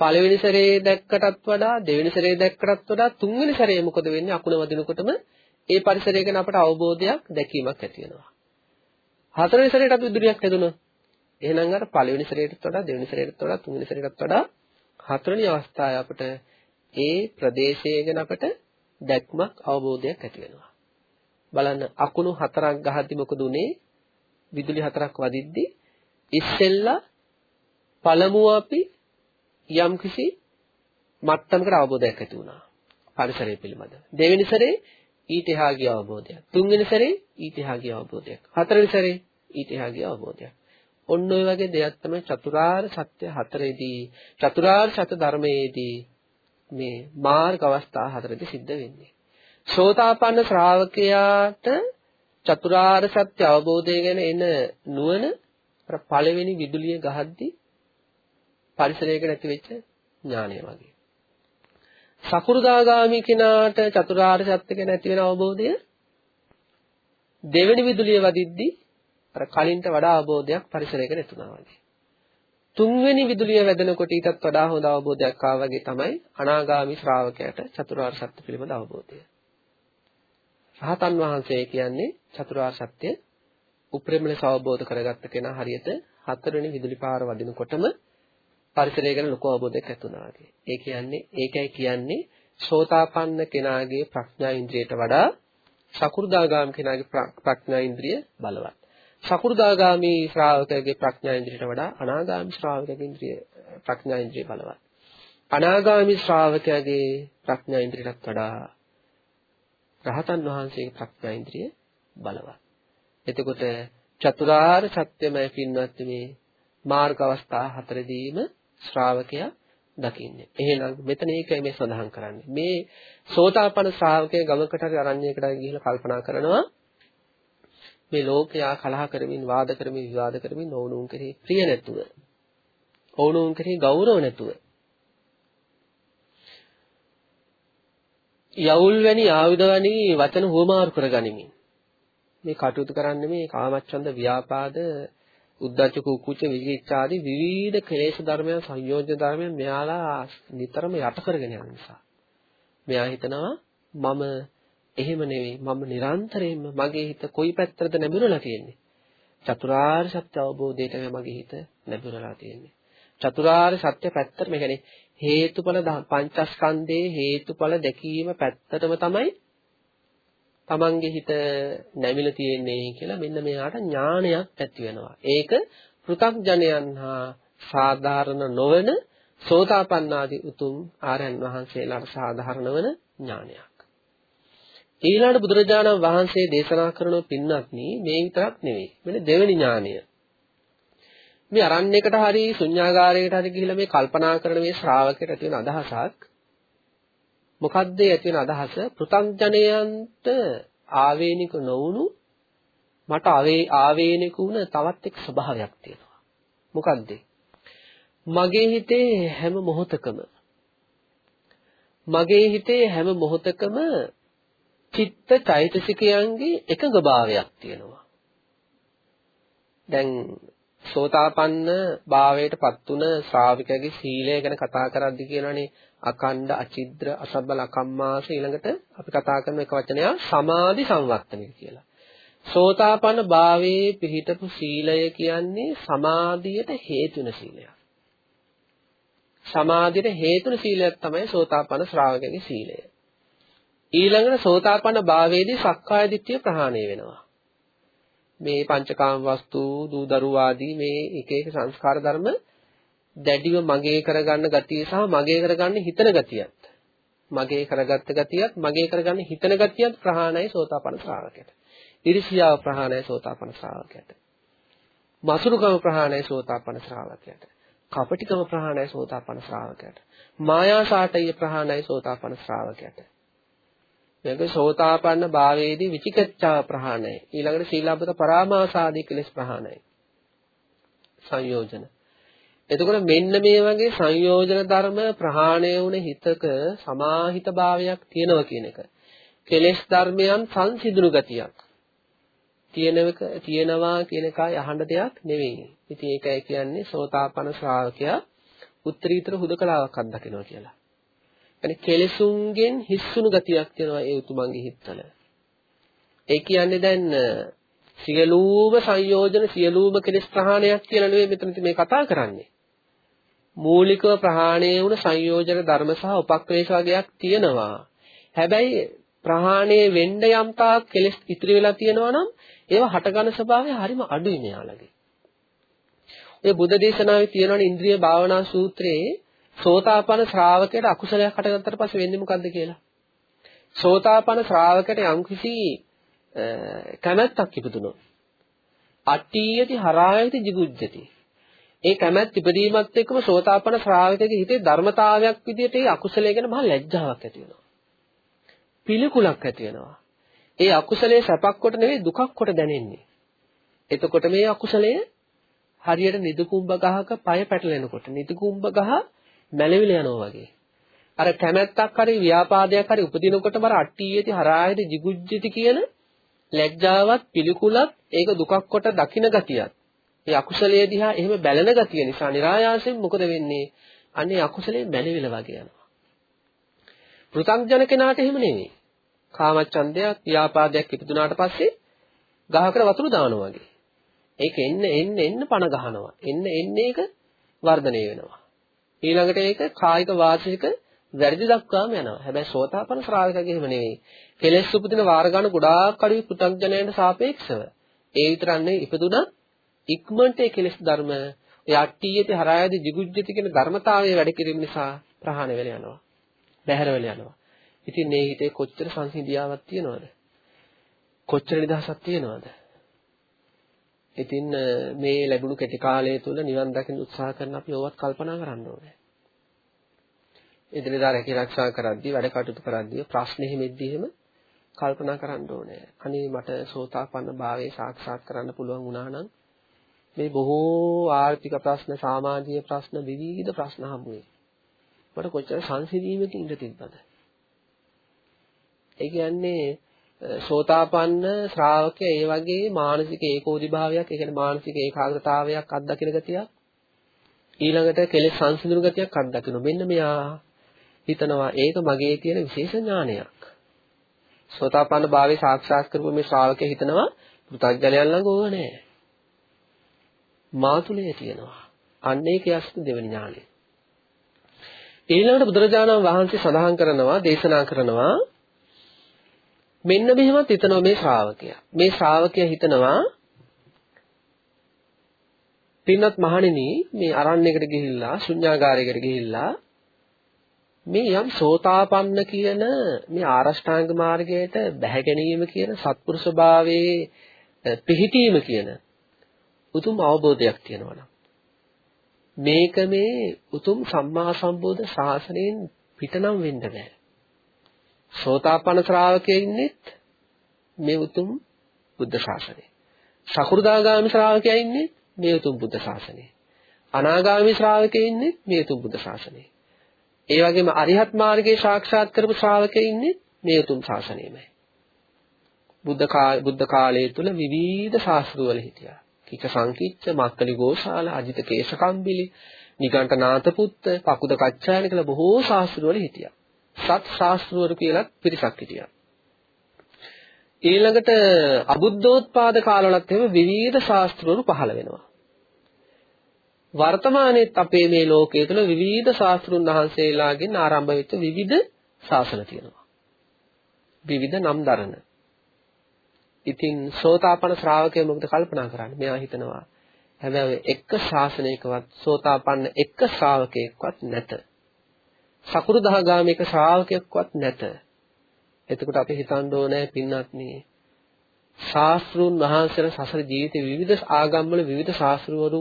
පළවෙනි සැරේ දැක්කටත් වඩා දෙවෙනි සැරේ දැක්කටත් වඩා තුන්වෙනි සැරේ මොකද වෙන්නේ? අකුණ වදිනකොටම ඒ පරිසරය ගැන අපට අවබෝධයක් දැකීමක් ඇති වෙනවා. හතරවෙනි සැරේටත් විදුලියක් හැදුණා. එහෙනම් අර පළවෙනි සැරේටත් වඩා දෙවෙනි සැරේටත් වඩා තුන්වෙනි සැරේටත් වඩා හතරවෙනි අවස්ථාවේ අපට ඒ ප්‍රදේශය ගැන අපට දැක්මක් අවබෝධයක් ඇති වෙනවා. බලන්න අකුණු හතරක් ගහද්දි මොකද උනේ? විදුලි හතරක් වදිද්දී ඉස්සෙල්ලා පළමුව අපි යම්කිසි මට්ටමකට අවබෝධයක් ඇති වුණා. පරිසරය පිළිබඳව. දෙවෙනි සැරේ ඊට එහා ගිය අවබෝධයක්. තුන්වෙනි සැරේ ඊට එහා ගිය අවබෝධයක්. හතරවෙනි සැරේ ඊට එහා ගිය අවබෝධයක්. ඔන්න ඔය වගේ දෙයක් තමයි චතුරාර්ය සත්‍ය හතරේදී චතුරාර්ය සත්‍ය ධර්මයේදී මේ මාර්ග අවස්ථා හතරේදී සිද්ධ වෙන්නේ. සෝතාපන්න ශ්‍රාවකයාට චතුරාර්ය සත්‍ය අවබෝධය ගැන එන නුවණ අර පළවෙනි විදුලිය ගහද්දී පරිසරයක නැති වෙච්ච ඥානය වගේ. සකුරුදාගාමි කෙනාට චතුරාර්ය සත්‍ය ගැන ඇති වෙන අවබෝධය දෙවෙනි විදුලිය වදිද්දී අර කලින්ට වඩා අවබෝධයක් පරිසරයක නැතුණා වගේ. තුන්වෙනි විදුලිය වැදෙනකොට ඊටත් වඩා හොඳ අවබෝධයක් ආවා වගේ තමයි අනාගාමි ශ්‍රාවකයාට චතුරාර්ය සත්‍ය පිළිබඳ අවබෝධය. රහතන් වහන්සේ කියන්නේ චතුරාර්ය සත්‍ය උපරිම ලෙස අවබෝධ කරගත්ත කෙනා හරියට හතරවෙනි විදුලි පාර වදිනකොටම පරිසරය ගැන ලොකු අවබෝධයක් ඇති වුණා වගේ. ඒ කියන්නේ ඒකයි කියන්නේ සෝතාපන්න කෙනාගේ ප්‍රඥා ඉන්ද්‍රියට වඩා සකු르දාගාමී කෙනාගේ ප්‍රඥා ඉන්ද්‍රිය බලවත්. සකු르දාගාමි ශ්‍රාවකගේ ප්‍රඥා ඉන්ද්‍රියට වඩා අනාගාමි ශ්‍රාවකගේ ඉන්ද්‍රිය ප්‍රඥා ඉන්ද්‍රිය බලවත්. අනාගාමි ශ්‍රාවකයාගේ ප්‍රඥා ඉන්ද්‍රියටත් වඩා රහතන් වහන්සේගේ ප්‍රඥා ඉන්ද්‍රිය බලවත්. එතකොට චතුරාර්ය සත්‍යමය පින්වත් මේ මාර්ග අවස්ථා හතරදීම ශ්‍රාවකයා දකින්නේ. එහෙනම් මෙතන ඒකයි මේ සඳහන් කරන්නේ. මේ සෝතාපන්න ශ්‍රාවකයා ගමකට හරි අරණ්‍යයකට ගිහිල්ලා කල්පනා කරනවා මේ ලෝකයා කලහ කරමින් වාද කරමින් විවාද කරමින් ඕනෝන් කෙරෙහි ප්‍රිය නැතුව ඕනෝන් කෙරෙහි ගෞරව නැතුව යවුල් වැනි ආයුධ වැනි වචන හුවමාරු කරගනිමින්. මේ කටයුතු කරන්නේ මේ කාමච්ඡන්ද ව්‍යාපාද උද්ධච්ච කුක්කුච්ච විචිකිච්ඡා ආදී විවිධ ක්ලේශ ධර්මයන් සංයෝජන ධර්මයන් මෙයාලා නිතරම යට කරගෙන යන නිසා. මෙයා හිතනවා මම එහෙම නෙවෙයි මම නිරන්තරයෙන්ම මගේ හිත කොයි පැත්තටද නැඹුරලා තියෙන්නේ? චතුරාර්ය සත්‍ය අවබෝධයට මගේ හිත නැඹුරලා තියෙන්නේ. චතුරාර්ය සත්‍ය පැත්තට මේ කියන්නේ හේතුඵල පංචස්කන්ධයේ හේතුඵල දැකීම පැත්තටම තමයි තමන්ගේ හිත නැමිලා තියෙන්නේ කියලා මෙන්න මෙයාට ඥානයක් ඇති වෙනවා. ඒක පෘථග්ජනයන් හා සාධාරණ නොවන සෝතාපන්නාදී උතුම් ආරයන් වහන්සේලාට සාධාරණ වන ඥානයක්. ඊළඟ බුදුරජාණන් වහන්සේ දේශනා කරන පින්වත්නි මේ විතරක් නෙවෙයි. මෙන්න දෙවෙනි ඥානය. මේ අරණ්‍යයකට හරි ශුන්‍යාගාරයකට හරි ගිහිල්ලා මේ කල්පනා කරන මේ ශ්‍රාවකයට ඇති වෙන අදහසක් මොකද්ද ඇති වෙන අදහස? පෘථග්ජනයන්ට ආවේනික නොවුණු මට ආවේනික වුණ තවත් එක් ස්වභාවයක් තියෙනවා. මොකද්ද? මගේ හිතේ හැම මොහොතකම මගේ හිතේ හැම මොහොතකම චිත්ත චෛතසිකයන්ගේ එකඟභාවයක් තියෙනවා. දැන් සෝතාපන්න භාවයට පත් වුණ ශ්‍රාවිකගේ සීලය ගැන කතා කරද්දි කියනවනේ අකණ්ඩ අචිද්‍ර අසබ්බල අකම්මාස ඊළඟට අපි කතා කරන එක වචනය සමාධි සංවත්තනික කියලා. සෝතාපන්න භාවයේ පිහිටපු සීලය කියන්නේ සමාධියට හේතු වෙන සීලයක්. සමාධියට හේතු වෙන සීලයක් තමයි සෝතාපන්න ශ්‍රාවකගේ සීලය. ඊළඟට සෝතාපන්න භාවයේදී සක්කාය දිට්ඨිය ප්‍රහාණය වෙනවා. මේ පංචකාම වස්තු දූ දරුවා ආදී මේ එක එක සංස්කාර ධර්ම දැඩිව මගේ කරගන්න ගතිය සහ මගේ කරගන්න හිතන ගතියත් මගේ කරගත්ත ගතියත් මගේ කරගන්න හිතන ගතියත් ප්‍රහාණයි සෝතාපන්න ශ්‍රාවකයට. ඉරිසියාව ප්‍රහාණයි සෝතාපන්න ශ්‍රාවකයට. මසුරුකම ප්‍රහාණයි සෝතාපන්න ශ්‍රාවකයට. කපටිකම ප්‍රහාණයි සෝතාපන්න ශ්‍රාවකයට. මායාසාටය ප්‍රහාණයි සෝතාපන්න ශ්‍රාවකයට. මේක සෝතාපන්න භාවයේදී විචිකිච්ඡා ප්‍රහාණය. ඊළඟට සීලබ්බත පරාමාසාදී කෙලස් ප්‍රහාණය. සංයෝජන. එතකොට මෙන්න මේ වගේ සංයෝජන ධර්ම ප්‍රහාණය වුණ හිතක සමාහිත භාවයක් තියෙනවා කියන එක. කෙලෙස් ධර්මයන් සංසිඳුණු ගතියක්. තියෙනවක තියෙනවා කියන එකයි අහන්න දෙයක් නෙවෙයි. ඉතින් ඒකයි කියන්නේ සෝතාපන්න ශ්‍රාවකයා උත්තරීතර හුදකලාවක් අත්දකිනවා කියලා. يعني කෙලෙසුන්ගෙන් හිස්සුණු ගතියක් තියෙනවා ඒ උතුමන්ගේ හිතවල. ඒ කියන්නේ දැන් සියලුම සංයෝජන සියලුම කෙලෙස් ප්‍රහාණයක් කියලා නෙවෙයි මෙතන මේ කතා කරන්නේ. මූලිකව ප්‍රහාණය වුණ සංයෝජන ධර්ම සහ උපක්‍රේෂ වගේක් තියෙනවා. හැබැයි ප්‍රහාණය වෙන්න යම් තාක් කෙලෙස් ඉතිරි වෙලා තියෙනවා නම් ඒවා හටගන්න ස්වභාවය හරිම අඩුයි මෙයාලගේ. ඔය බුද්ධ දේශනාවේ තියෙනවනේ ඉන්ද්‍රිය භාවනා සූත්‍රයේ සෝතාපන්න ශ්‍රාවකයට අකුසලයක් හටගත්තට පස්සේ වෙන්නේ මොකද්ද කියලා. සෝතාපන්න ශ්‍රාවකයට යම්කිසි කැමැත්තක් ඉපදුනොත් අට්ඨියති හරායති jigucchati ඒ කැමැත්ත ඉපදීමත් එක්කම සෝතාපන්න ශ්‍රාවකගේ හිතේ ධර්මතාවයක් විදිහට ඒ අකුසලයේ ගැන මහ ලැජ්ජාවක් ඇති වෙනවා. පිළිකුලක් ඇති වෙනවා. ඒ අකුසලයේ සැපක් කොට නෙවෙයි දුකක් කොට දැනෙන්නේ. එතකොට මේ අකුසලය හරියට නිදුකුම්බ ගහක පය පැටලෙනකොට නිදුකුම්බ ගහ මැලවිල යනවා වගේ. අර කැමැත්තක් හරි ව්‍යාපාදයක් හරි උපදිනකොට බර අට්ටියේති හරායේති jigucchati කියන ලැජ්ජාවත් පිළිකුලත් ඒක දුකක් කොට දකින ගතියත් ඒ අකුසලයේ දිහා එහෙම බැලෙන ගතිය නිසා નિરાයාසයෙන් මොකද වෙන්නේ? අනේ අකුසලයේ බැලවිල වගේ යනවා. පෘථග්ජන කෙනාට එහෙම නෙවෙයි. කාමච්ඡන්දයක්, ව්‍යාපාදයක් ඉපදුනාට පස්සේ ගහකට වතුර දානවා වගේ. ඒක එන්න එන්න එන්න පණ ගහනවා. එන්න එන්න ඒක වර්ධනය වෙනවා. ඊළඟට ඒක කායික වාචික වැරදි දක්වාම යනවා. හැබැයි සෝතාපන්න ශ්‍රාවකගේ එහෙම නෙවෙයි. කෙලෙස් උපදින වාර ගන්න ගොඩාක් අඩුයි පෘථග්ජනයන්ට සාපේක්ෂව. ඒ විතරක් නෙවෙයි ඉපදුනත් ඉක්මනට ඒ කෙලෙස් ධර්ම ඒ අට්ටියති හරායදී jigucchati කියන ධර්මතාවය වැඩ කිරීම නිසා ප්‍රහාණය වෙලා යනවා. බැහැර වෙලා යනවා. ඉතින් මේ හිතේ කොච්චර සංසිඳියාවක් තියනවද? කොච්චර නිදහසක් තියනවද? ඉතින් මේ ලැබුණු කෙටි කාලය තුල නිවන් දකින්න උත්සාහ කරන අපි ඕවත් කල්පනා කරන්න ඕනේ. එදිනෙදා රැකී ආරක්ෂා කරද්දී වැඩ කටයුතු කරද්දී ප්‍රශ්න හිමෙද්දී එහෙම කල්පනා කරන්න ඕනේ. අනේ මට සෝතාපන්න භාවයේ සාක්ෂාත් කරන්න පුළුවන් වුණා නම් මේ බොහෝ ආර්ථික ප්‍රශ්න, සමාජීය ප්‍රශ්න, විවිධ ප්‍රශ්න හම්බුනේ. මට කොච්චර සංසිඳීමකින් ඉඳ තිබ්බද? ඒ කියන්නේ සෝතාපන්න ශ්‍රාවකයා ඒ වගේ මානසික ඒකෝදි භාවයක්, ඒ කියන්නේ මානසික ඒකාග්‍රතාවයක් අත්දකින ගතියක් ඊළඟට කෙලෙස් සංසිඳුණු ගතියක් අත්දකිනවා. මෙන්න මෙයා හිතනවා ඒක මගේ තියෙන විශේෂ ඥානයක්. සෝතාපන්න භාවයේ සාක්ෂාත් කරපු මේ ශ්‍රාවකයා හිතනවා පෘථග්ජනයන් ළඟ ඕව නැහැ. මාතුලේ තියෙනවා. අන්න ඒකේ අස්තු දෙවෙනි ඥානය. ඊළඟට බුදුරජාණන් වහන්සේ සඳහන් කරනවා දේශනා කරනවා මෙන්න මෙහෙමත් හිතනවා මේ ශ්‍රාවකයා. මේ ශ්‍රාවකයා හිතනවා පින්වත් මහණෙනි මේ අරණ්‍යයකට ගිහිල්ලා ශුන්‍යාගාරයකට ගිහිල්ලා මේ යම් සෝතාපන්න කියන මේ ආරෂ්ඨාංග මාර්ගයට බැහැ ගැනීම කියන සත්පුරුෂ භාවයේ පිහිටීම කියන උතුම් අවබෝධයක් තියෙනවා මේක මේ උතුම් සම්මා සම්බෝධ ශාසනයෙන් පිටනම් වෙන්න බෑ. සෝතාපන්න ශ්‍රාවකයෙ ඉන්නෙත් මේ උතුම් බුද්ධ ශාසනය. සකෘදාගාමි ශ්‍රාවකයා ඉන්නේ මේ උතුම් බුද්ධ ශාසනය. අනාගාමි ශ්‍රාවකයෙ ඉන්නේ මේ උතුම් බුද්ධ ශාසනය. ඒ වගේම අරිහත් මාර්ගයේ සාක්ෂාත් කරපු ශ්‍රාවකයෙ ඉන්නේ මේ උතුම් ශාසනයමයි. බුද්ධ බුද්ධ කාලයේ තුල විවිධ ශාස්ත්‍රවල හිටියා. කික සංකිච්ඡ, මක්කලි ගෝශාල, අජිත කේශකම්බිලි, නිගණ්ඨනාත පුත්ත, පකුද කච්චායන කියලා බොහෝ ශාස්ත්‍රවල හිටියා. සත් ශාස්ත්‍රවල කියලා පිරිසක් හිටියා. ඊළඟට අබුද්ධෝත්පාද කාලවලත් එහෙම විවිධ ශාස්ත්‍රවල පහළ වෙනවා. වර්තමානයේත් අපේ මේ ලෝකයේ තුල විවිධ ශාස්ත්‍රුන් වහන්සේලාගෙන් ආරම්භ වෙච්ච විවිධ ශාසන තියෙනවා. විවිධ නම් දරන ඉතින් සෝතාපන්න ශ්‍රාවකයා මොකද කල්පනා කරන්නේ? මෙයා හිතනවා හැබැයි එක ශාසනයකවත් සෝතාපන්න එක ශ්‍රාවකයෙක්වත් නැත. සකුරුදාගාමික ශ්‍රාවකයෙක්වත් නැත. එතකොට අපි හිතන්න ඕනේ පින්වත්නි ශාස්ත්‍රුන් වහන්සේලා සසර ජීවිතේ විවිධ ආගම්වල විවිධ ශාස්ත්‍රවරු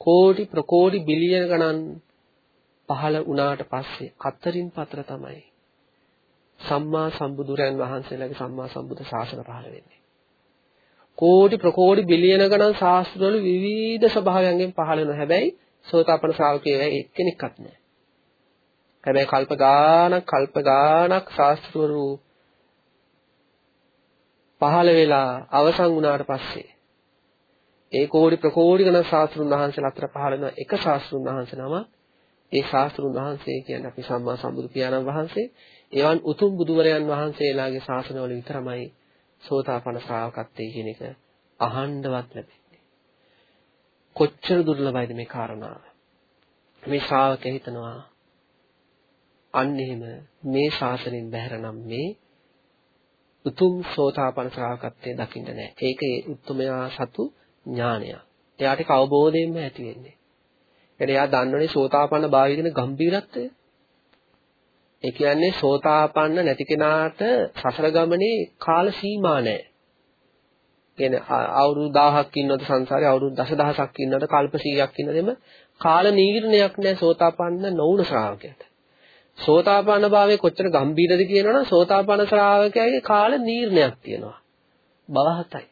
කෝටි ප්‍රකෝටි බිලියන ගණන් පහළ වුණාට පස්සේ අතරින් පතර තමයි සම්මා සම්බුදුරයන් වහන්සේලාගේ සම්මා සම්බුද්ධ ශාසන පහළ වෙන්නේ. කෝටි ප්‍රකෝටි බිලියන ගණන් ශාස්ත්‍රවල විවිධ ස්වභාවයන්ගෙන් පහළ වෙනවා. හැබැයි සෝතාපන්න ශ්‍රාවකයෝ එක්කෙනෙක්වත් නැහැ. හැබැයි කල්ප ගානක් කල්ප ගානක් ශාස්ත්‍රවරු පහළ වෙලා අවසන් වුණාට පස්සේ ඒ කෝටි ප්‍රකෝටි ගණන් ශාස්ත්‍රුන් වහන්සේලා අතර පහළ වෙන එක ශාස්ත්‍රුන් වහන්සේ නම ඒ ශාස්ත්‍රුන් වහන්සේ කියන්නේ අපි සම්මා සම්බුදු පියාණන් වහන්සේ එවන් උතුම් බුදුවරයන් වහන්සේලාගේ ශාසනවල විතරමයි සෝතාපන්න ශ්‍රාවකත්වයේ කියන එක අහන්නවත් ලැබෙන්නේ. කොච්චර දුර්ලභයිද මේ කාරණාව. මේ ශ්‍රාවකයා හිතනවා අන්න එහෙම මේ ශාසනයෙන් බැහැර නම් මේ උතුම් සෝතාපන්න ශ්‍රාවකත්වයේ දකින්න නැහැ. ඒක ඒ උත්මයා සතු ඥානය. එයාට ඒක අවබෝධයෙන්ම ඇති වෙන්නේ. එතන එයා දන්නවනේ සෝතාපන්න භාවයේ ගම්භීරත්වය. ඒ කියන්නේ සෝතාපන්න නැති කෙනාට සසර ගමනේ කාල සීමා නැහැ. කියන්නේ අවුරුදු 1000ක් ඉන්නවද සංසාරේ අවුරුදු දසදහසක් ඉන්නවද කල්ප 100ක් ඉන්නවද එම කාල නීරණයක් නැහැ සෝතාපන්න නොවුන ශ්‍රාවකයාට. සෝතාපන්න භාවයේ කොච්චර ගම්බීරද කියනවනම් සෝතාපන්න ශ්‍රාවකයාගේ කාල නීරණයක් තියෙනවා. බව හතයි.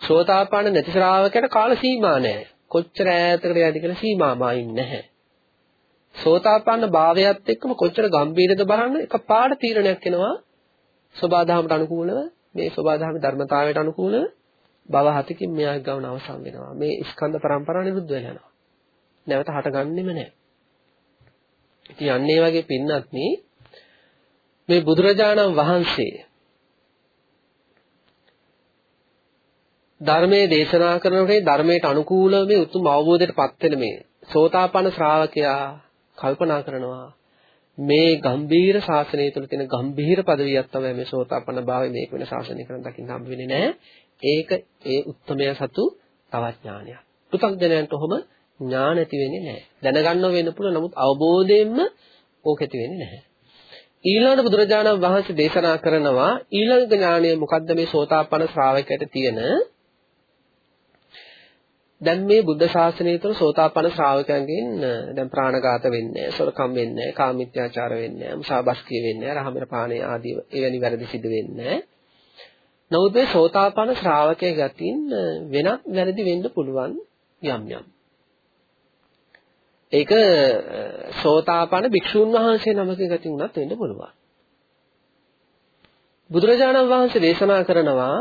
සෝතාපන්න නැති ශ්‍රාවකයාට කාල සීමා නැහැ. කොච්චර ඈතකට යයිද කියලා සීමාමායින් නැහැ. සෝතාපන්න භාවයත් එක්කම කොච්චර ගම්බීරද බලන්න එකපාරට තීරණයක් එනවා සබාධාමට අනුකූලව මේ සබාධාම ධර්මතාවයට අනුකූලව භව හතකින් මෙයාගේ ගමන අවසන් වෙනවා මේ ස්කන්ධ පරම්පරාව නිරුද්ධ වෙලා යනවා නැවත හටගන්නෙම නැහැ ඉතින් අන්නේ වගේ පින්නත් මේ බුදුරජාණන් වහන්සේ ධර්මයේ දේශනා කරනකොට ධර්මයට අනුකූලව මේ උතුම් අවබෝධයටපත් වෙන මේ සෝතාපන්න ශ්‍රාවකයා කල්පනා කරනවා මේ ගම්බීර ශාසනය තුළ තියෙන ගම්බීර পদවියක් තමයි මේ සෝතාපන්න භාවය මේක වෙන ශාසනය කරන් දකින්න හම්බ වෙන්නේ නැහැ. ඒක ඒ උත්තරමය සතු තවත් ඥානයක්. පෘථග්ජනයන්ට ඔහොම ඥාන ඇති වෙන්නේ නැහැ. දැනගන්නව වෙන්න පුළුවන් නමුත් අවබෝධයෙන්ම ඕක ඇති වෙන්නේ නැහැ. ඊළඟ බුදුරජාණන් වහන්සේ දේශනා කරනවා ඊළඟ ඥානය මොකද්ද මේ සෝතාපන්න ශ්‍රාවකයට තියෙන දැන් මේ බුද්ධ ශාසනය තුළ සෝතාපන්න ශ්‍රාවකයන්ගෙන් දැන් ප්‍රාණඝාත වෙන්නේ නැහැ, සොරකම් වෙන්නේ නැහැ, කාමීත්‍යාචාර වෙන්නේ නැහැ, මුසාබස්කිය වෙන්නේ නැහැ, රහමර පාණේ ආදී එවැනි වැරදි සිදු වෙන්නේ නැහැ. නමුත් මේ සෝතාපන්න ශ්‍රාවකයේ ගතින් වෙනත් වැරදි වෙන්න පුළුවන් යම් යම්. ඒක සෝතාපන්න භික්ෂුන් වහන්සේ නමකගේ ගතින් උනත් වෙන්න පුළුවන්. බුදුරජාණන් වහන්සේ දේශනා කරනවා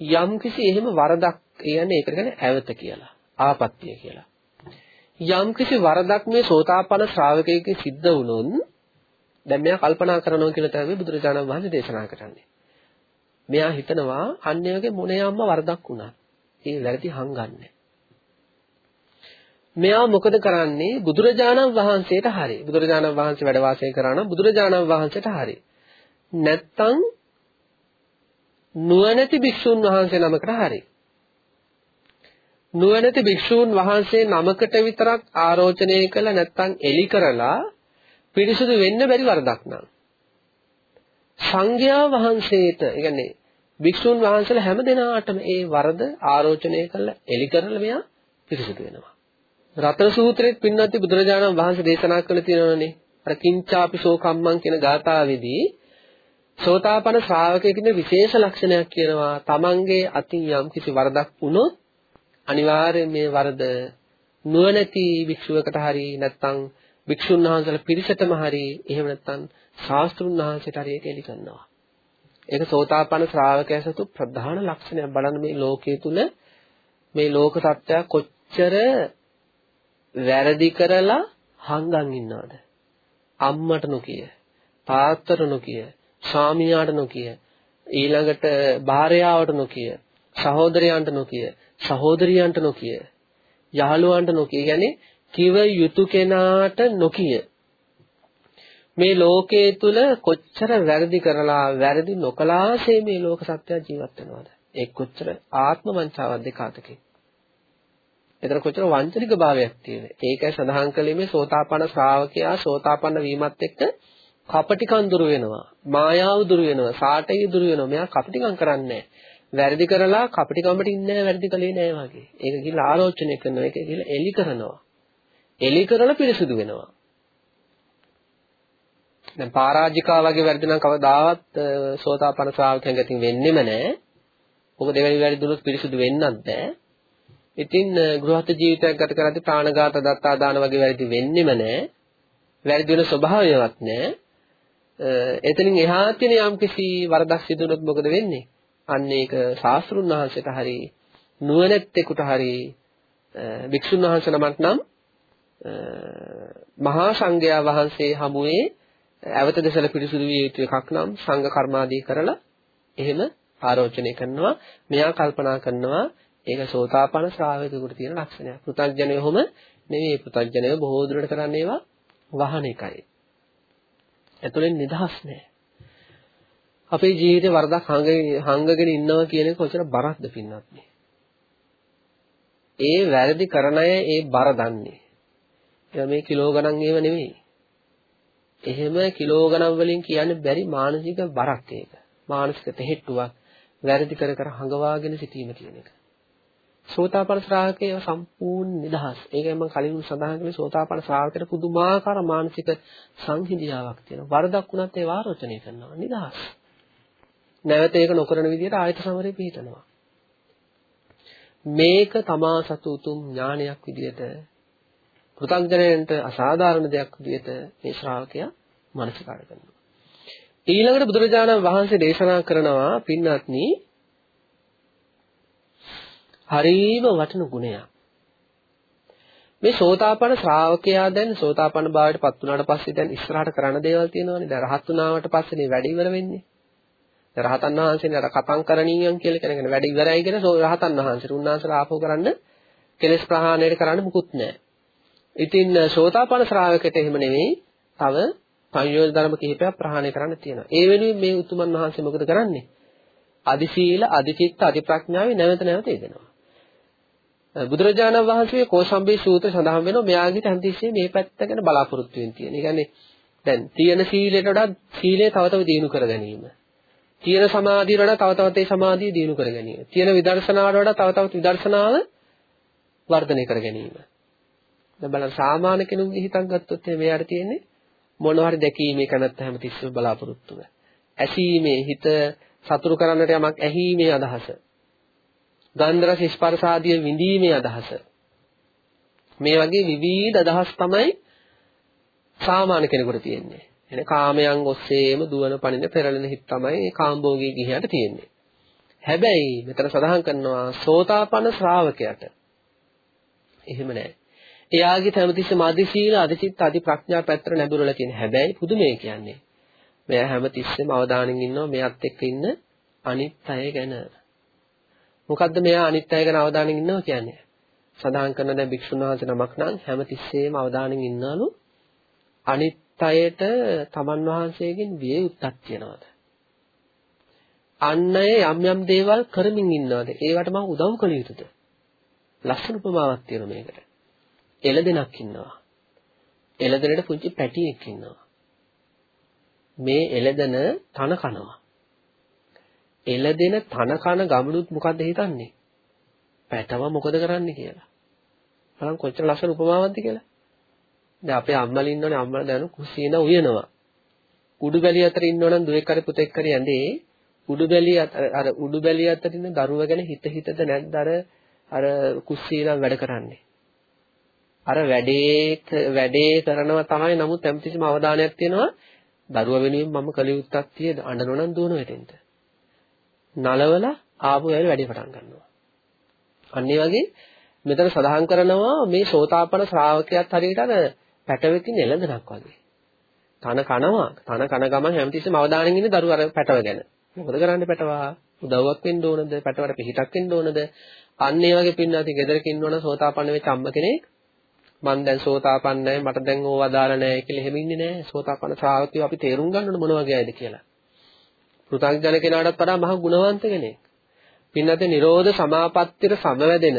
යම් කිසි එහෙම වරදක් කියන්නේ ඒකට කියන්නේ ඇවත කියලා. ආපත්‍ය කියලා. යම් කිසි වරදක් මේ සෝතාපන්න ශ්‍රාවකයෙක්ගේ සිද්ධ වුණොත් දැන් මෙයා කල්පනා කරනවා කියලා තමයි බුදුරජාණන් වහන්සේ දේශනා කරන්නේ. මෙයා හිතනවා අන්‍යයගේ මොනියම්ම වරදක් වුණා. ඒ වැරදි හංගන්නේ. මෙයා මොකද කරන්නේ බුදුරජාණන් වහන්සේට හරි. බුදුරජාණන් වහන්සේ වැඩ වාසය කරා නම් බුදුරජාණන් වහන්සේට හරි. නැත්තම් නුවණැති භික්ෂුන් වහන්සේ නමකට හරි. නුවණැති භික්ෂූන් වහන්සේ නමකට විතරක් ආරෝචනය කළ නැත්නම් එලි කරලා පිරිසුදු වෙන්න බැරි වරදක් නම් සංඝයා වහන්සේට ඒ කියන්නේ භික්ෂූන් වහන්සේලා හැම දෙනාටම ඒ වරද ආරෝචනය කළා එලි කරලා මෙයා පිරිසුදු වෙනවා. රතන සූත්‍රයේ පින්නති බුදුරජාණන් වහන්සේ දේශනා කළ තියෙනවනේ. අර කිංචාපි සෝකම්මං කියන ගාථාවේදී සෝතාපන ශ්‍රාවකයෙකුගේ විශේෂ ලක්ෂණයක් කියනවා. තමන්ගේ අතින් යම් කිසි වරදක් වුණොත් අනිවාර්යයෙන් මේ වරද නුවණැති භික්ෂුවකට හරි නැත්නම් භික්ෂුන් වහන්සේලා පිරිසටම හරි එහෙම නැත්නම් ශාස්ත්‍රුන් වහන්සේට හරි ඒක එලි කරනවා. ඒක සෝතාපන්න ශ්‍රාවකයා සතු ප්‍රධාන ලක්ෂණයක්. බලන්න මේ ලෝකයේ තුල මේ ලෝක සත්‍යය කොච්චර වැරදි කරලා හංගන් ඉන්නවද? අම්මට නොකිය, තාත්තට නොකිය, ස්වාමියාට නොකිය, ඊළඟට භාර්යාවට නොකිය, සහෝදරයන්ට නොකිය, සහෝදරියන්ට නොකිය. යහළුවන්ට නොකිය. කියන්නේ කිව යුතු කෙනාට නොකිය. මේ ලෝකයේ තුල කොච්චර වැරදි කරලා වැරදි නොකලාසේ මේ ලෝක සත්‍ය ජීවත් වෙනවද? ඒ කොච්චර ආත්ම වංචාවක්ද කාටකේ? එතන කොච්චර වංචනික භාවයක් තියෙන. ඒකයි සඳහන් කළේ මේ සෝතාපන්න ශ්‍රාවකයා සෝතාපන්න වීමත් එක්ක කපටිකම් දුර වෙනවා. මායාව දුර වෙනවා. සාටය දුර වෙනවා. මෙයා කපටිකම් කරන්නේ වැරදි කරලා කපටිකමට ඉන්නේ වැරදි කලේ නෑ වගේ. ඒක ගිහලා ආලෝචනය කරනවා. ඒක ගිහලා එලි කරනවා. එලි කරලා පිරිසුදු වෙනවා. දැන් පරාජිකා වගේ වැරදි නම් කවදාවත් සෝතාපන්න ශ්‍රාවකයන් ගැතින් වෙන්නෙම නෑ. ඔබ දෙවැනි වැරදි දුනොත් පිරිසුදු වෙන්නත් බෑ. ඉතින් ගෘහස්ත ජීවිතයක් ගත කරද්දී ප්‍රාණඝාත දත්තා දාන වගේ වැරදි වෙන්නෙම නෑ. වැරදි වෙන ස්වභාවයවත් නෑ. එතනින් එහා තියෙන යම්කිසි වරදක් සිදු වුණොත් මොකද වෙන්නේ? අන්න ඒක ශාස්ත්‍රුන් වහන්සේට හරි නුවණැත්තෙකුට හරි භික්ෂුන් වහන්සේ නමක් නම් මහා සංඝයා වහන්සේ හමුවේ ඇවත දෙසල පිරිසුදු විය යුතු එකක් නම් සංඝ කර්මාදී කරලා එහෙම ආරෝචනය කරනවා මෙයා කල්පනා කරනවා ඒක සෝතාපන්න ශ්‍රාවකයෙකුට තියෙන ලක්ෂණයක්. පෘථග්ජනය ඔහොම නෙවෙයි පෘථග්ජනය බොහෝ දුරට කරන්නේ ඒවා වහන එකයි. ඇතුලෙන් නිදහස් නෑ. අපේ ජීවිතේ වරදක් හංගගෙන ඉන්නවා කියන එක කොච්චර බරක්ද පින්නත් ඒ වැරදි කරන අය ඒ බර දන්නේ. එයා මේ කිලෝ ගණන් ඒව නෙවෙයි. එහෙම කිලෝ ගණන් වලින් කියන්න බැරි මානසික බරක් ඒක. මානසික තෙහෙට්ටුවක් වැරදි කර කර හඟවාගෙන සිටීම කියන එක. සෝතාපන්න ශ්‍රාවකයව සම්පූර්ණ නිදහස්. ඒකයි මම කලින් සඳහන් කළේ සෝතාපන්න ශ්‍රාවකයට පුදුමාකාර මානසික සංහිඳියාවක් තියෙනවා. වරදක් වුණත් ඒ වාරෝචනය කරනවා. නිදහස්. නැවත ඒක නොකරන විදිහට ආයත සමරේ පිළිතනවා. මේක තමා සතු උතුම් ඥානයක් විදිහට පෘථග්ජනයන්ට අසාධාරණ දෙයක් විදිහට මේ ශ්‍රාවකයා මනසිකාර කරනවා. ඊළඟට බුදුරජාණන් වහන්සේ දේශනා කරනවා පින්වත්නි හරීම වටින ගුණයක්. මේ සෝතාපන්න ශ්‍රාවකයා දැන් සෝතාපන්න භාවයට පත් වුණාට පස්සේ දැන් ඉස්සරහට කරන්න දේවල් තියෙනවානේ. දැන් රහත් වුණාට පස්සේ මේ වැඩ ඉවර වෙන්නේ. දැන් රහතන් වහන්සේනේ අර කතං කරණීයම් කියලා කියන වැඩ ඉවරයි කියන රහතන් වහන්සේට උන්වහන්සේලා ආපහු කරන්න කෙලස් ප්‍රහාණයට කරන්න මුකුත් නැහැ. ඉතින් සෝතාපන්න ශ්‍රාවකයට එහෙම නෙවෙයි. තව සංයෝජ ධර්ම කිහිපයක් ප්‍රහාණය කරන්න තියෙනවා. ඒ වෙනුවෙන් මේ උතුමන් වහන්සේ මොකද කරන්නේ? අදි සීල, අදි චිත්ත, අදි ප්‍රඥාවේ නැවත නැවත යෙදෙනවා. බුදුරජාණන් වහන්සේ කෝසම්බේ සූත්‍ර සඳහන් වෙනවා මෙයාගේ හැමතිස්සෙම මේ පැත්ත ගැන බලාපොරොත්තු වෙන තියෙන. ඒ කියන්නේ දැන් තියෙන සීලයට වඩා සීලය තව තව දියුණු කර ගැනීම. තියෙන සමාධියට වඩා තව තවත් ඒ සමාධිය දියුණු කර ගැනීම. තියෙන විදර්ශනාවට වඩා තව තවත් විදර්ශනාව වර්ධනය කර ගැනීම. දැන් බලන්න සාමාන්‍ය කෙනෙකුගේ හිතක් ගත්තොත් එයාට තියෙන්නේ මොනවා හරි දැකීමේ කනත් හැමතිස්සෙම බලාපොරොත්තු වෙන. ඇසීමේ හිත සතුරු කරන්නට යමක් ඇහිීමේ අදහස. ගන්ධ රස ස්පර්ශ ආදී විඳීමේ අදහස. මේ වගේ විවිධ අදහස් තමයි සාමාන්‍ය කෙනෙකුට තියෙන්නේ. එන කාමයන් ඔස්සේම දුවන පණින පෙරළෙන හිත් තමයි මේ කාම්භෝගී ගිහියට තියෙන්නේ. හැබැයි මෙතන සඳහන් කරනවා සෝතාපන්න ශ්‍රාවකයට එහෙම නැහැ. එයාගේ හැමතිස්සෙම අධි සීල, අධි චිත්ත, අධි ප්‍රඥා පැත්තට නැඹුරලා කියන හැබැයි පුදුමේ කියන්නේ. මෙයා හැමතිස්සෙම අවධානයෙන් ඉන්නවා මෙයත් එක්ක ඉන්න අනිත් අය ගැන. මොකද්ද මෙයා අනිත් අය ගැන අවධානයෙන් ඉන්නවා කියන්නේ? සඳහන් කරන දැන් භික්ෂුන් වහන්සේ නමක් නම් හැමතිස්සෙම අවධානයෙන් ඉන්නවලු අනිත් අයට තමන් වහන්සේගෙන් විය යුත්තක් තියනවාද? අන් අය යම් යම් දේවල් කරමින් ඉන්නවද? ඒවට මම උදව් කළ යුතුද? ලස්සන උපමාවක් තියෙනවා මේකට. එළදෙනක් ඉන්නවා. එළදෙනට පුංචි පැටියෙක් ඉන්නවා. මේ එළදෙන තන කනවා. එළදෙන තන කන ගමනුත් මොකද්ද හිතන්නේ? පැටව මොකද කරන්නේ කියලා. බලන්න කොච්චර ලස්සන උපමාවක්ද කියලා. දැන් අපේ අම්මලා ඉන්නෝනේ අම්මලා දැනු කුසීන උයනවා. උඩු බැලිය අතර ඉන්නවනම් දුවෙක් හරි පුතෙක් හරි ඇඳේ උඩු බැලිය අර උඩු බැලිය අතර ඉන්න දරුව ගැන හිත හිතද නැද්ද අර අර කුස්සීලා වැඩ කරන්නේ. අර වැඩේ වැඩේ කරනවා තමයි නමුත් හැමතිස්සෙම අවධානයක් තියෙනවා දරුවා වෙනුවෙන් මම කළ යුත්තක් තියෙද අඬනොනම් දුවන වෙතෙන්ට. නලවල ආපු වෙලාවේ වැඩේ පටන් ගන්නවා. අන්න ඒ වගේ මෙතන සඳහන් කරනවා මේ සෝතාපන ශ්‍රාවකයාත් හරියට අර පැටවෙකින් එළඳනක් වගේ. තන කනවා. තන කන ගමන් හැමතිස්සෙම අවධානයෙන් ඉන්නේ දරුවා අර පැටව ගැන. මොකද කරන්නේ පැටවා? උදව්වක් වෙන්න ඕනද? පැටවට පිහිටක් වෙන්න ඕනද? අන්න ඒ වගේ පින්නati ගෙදරක ඉන්නවනම් සෝතාපන්න වෙච්ච අම්ම කෙනෙක් මං දැන් සෝතාපන්නයි මට දැන් ඕව අදාළ නැහැ කියලා එහෙම ඉන්නේ නැහැ. සෝතාපන්න ශ්‍රාවකයෝ අපි තේරුම් ගන්න ඕන මොන වගේ අයද කියලා. පෘථග්ජන කෙනාටත් වඩා මහ ගුණවන්ත කෙනෙක්. පින්නතේ නිරෝධ සමාපත්තියට සමවැදෙන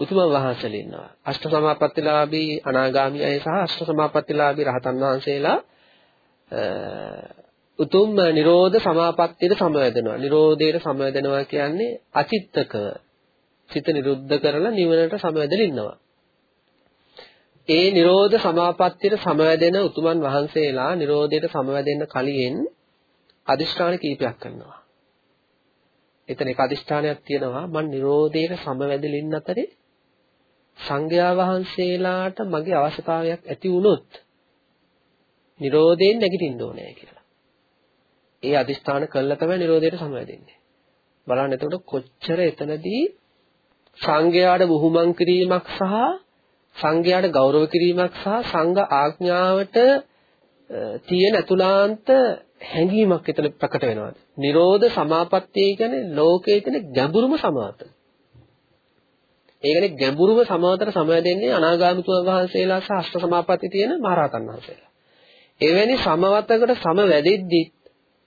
උතුමන් වහන්සේලා ඉන්නවා. අෂ්ට සමාපත්තිලාභී අනාගාමී අය සහ අෂ්ට සමාපත්තිලාභී රහතන් වහන්සේලා උතුම් නිරෝධ සමාපත්තියට සමවැදෙනවා. නිරෝධයට සමවැදෙනවා කියන්නේ අචිත්තකව සිත නිරුද්ධ කරලා නිවනට සමවැදෙලා ඉන්නවා. ඒ නිරෝධ සමාපත්තියට සමවැදෙන උතුමන් වහන්සේලා නිරෝධයට සමවැදෙන්න කලින් අදිෂ්ඨාන කීපයක් කරනවා. එතන එක අදිෂ්ඨානයක් තියෙනවා මම නිරෝධයට සමවැදෙලින් අතරේ සංඝයා වහන්සේලාට මගේ අවශ්‍යතාවයක් ඇති වුණොත් නිරෝධයෙන් නැගිටින්න ඕනේ කියලා. ඒ අදිෂ්ඨාන කළා තමයි නිරෝධයට සමවැදෙන්නේ. බලන්න එතකොට කොච්චර එතනදී සංඝයාට බුහුමන් කිරීමක් සහ සංඝයාට ගෞරව කිරීමක් සහ සංඝ ආඥාවට තියෙන අතුලාන්ත හැඟීමක් එතන ප්‍රකට වෙනවා. නිරෝධ සමාපත්තිය කියන්නේ ලෝකයේ තියෙන ගැඹුරුම සමාත. ඒ කියන්නේ ගැඹුරුම සමාතට සමවැදෙන්නේ අනාගාමිතුන් වහන්සේලා සහ අෂ්ට සමාපatti තියෙන මහරහතන් වහන්සේලා. එවැනි සමවතකට සමවැදෙද්දි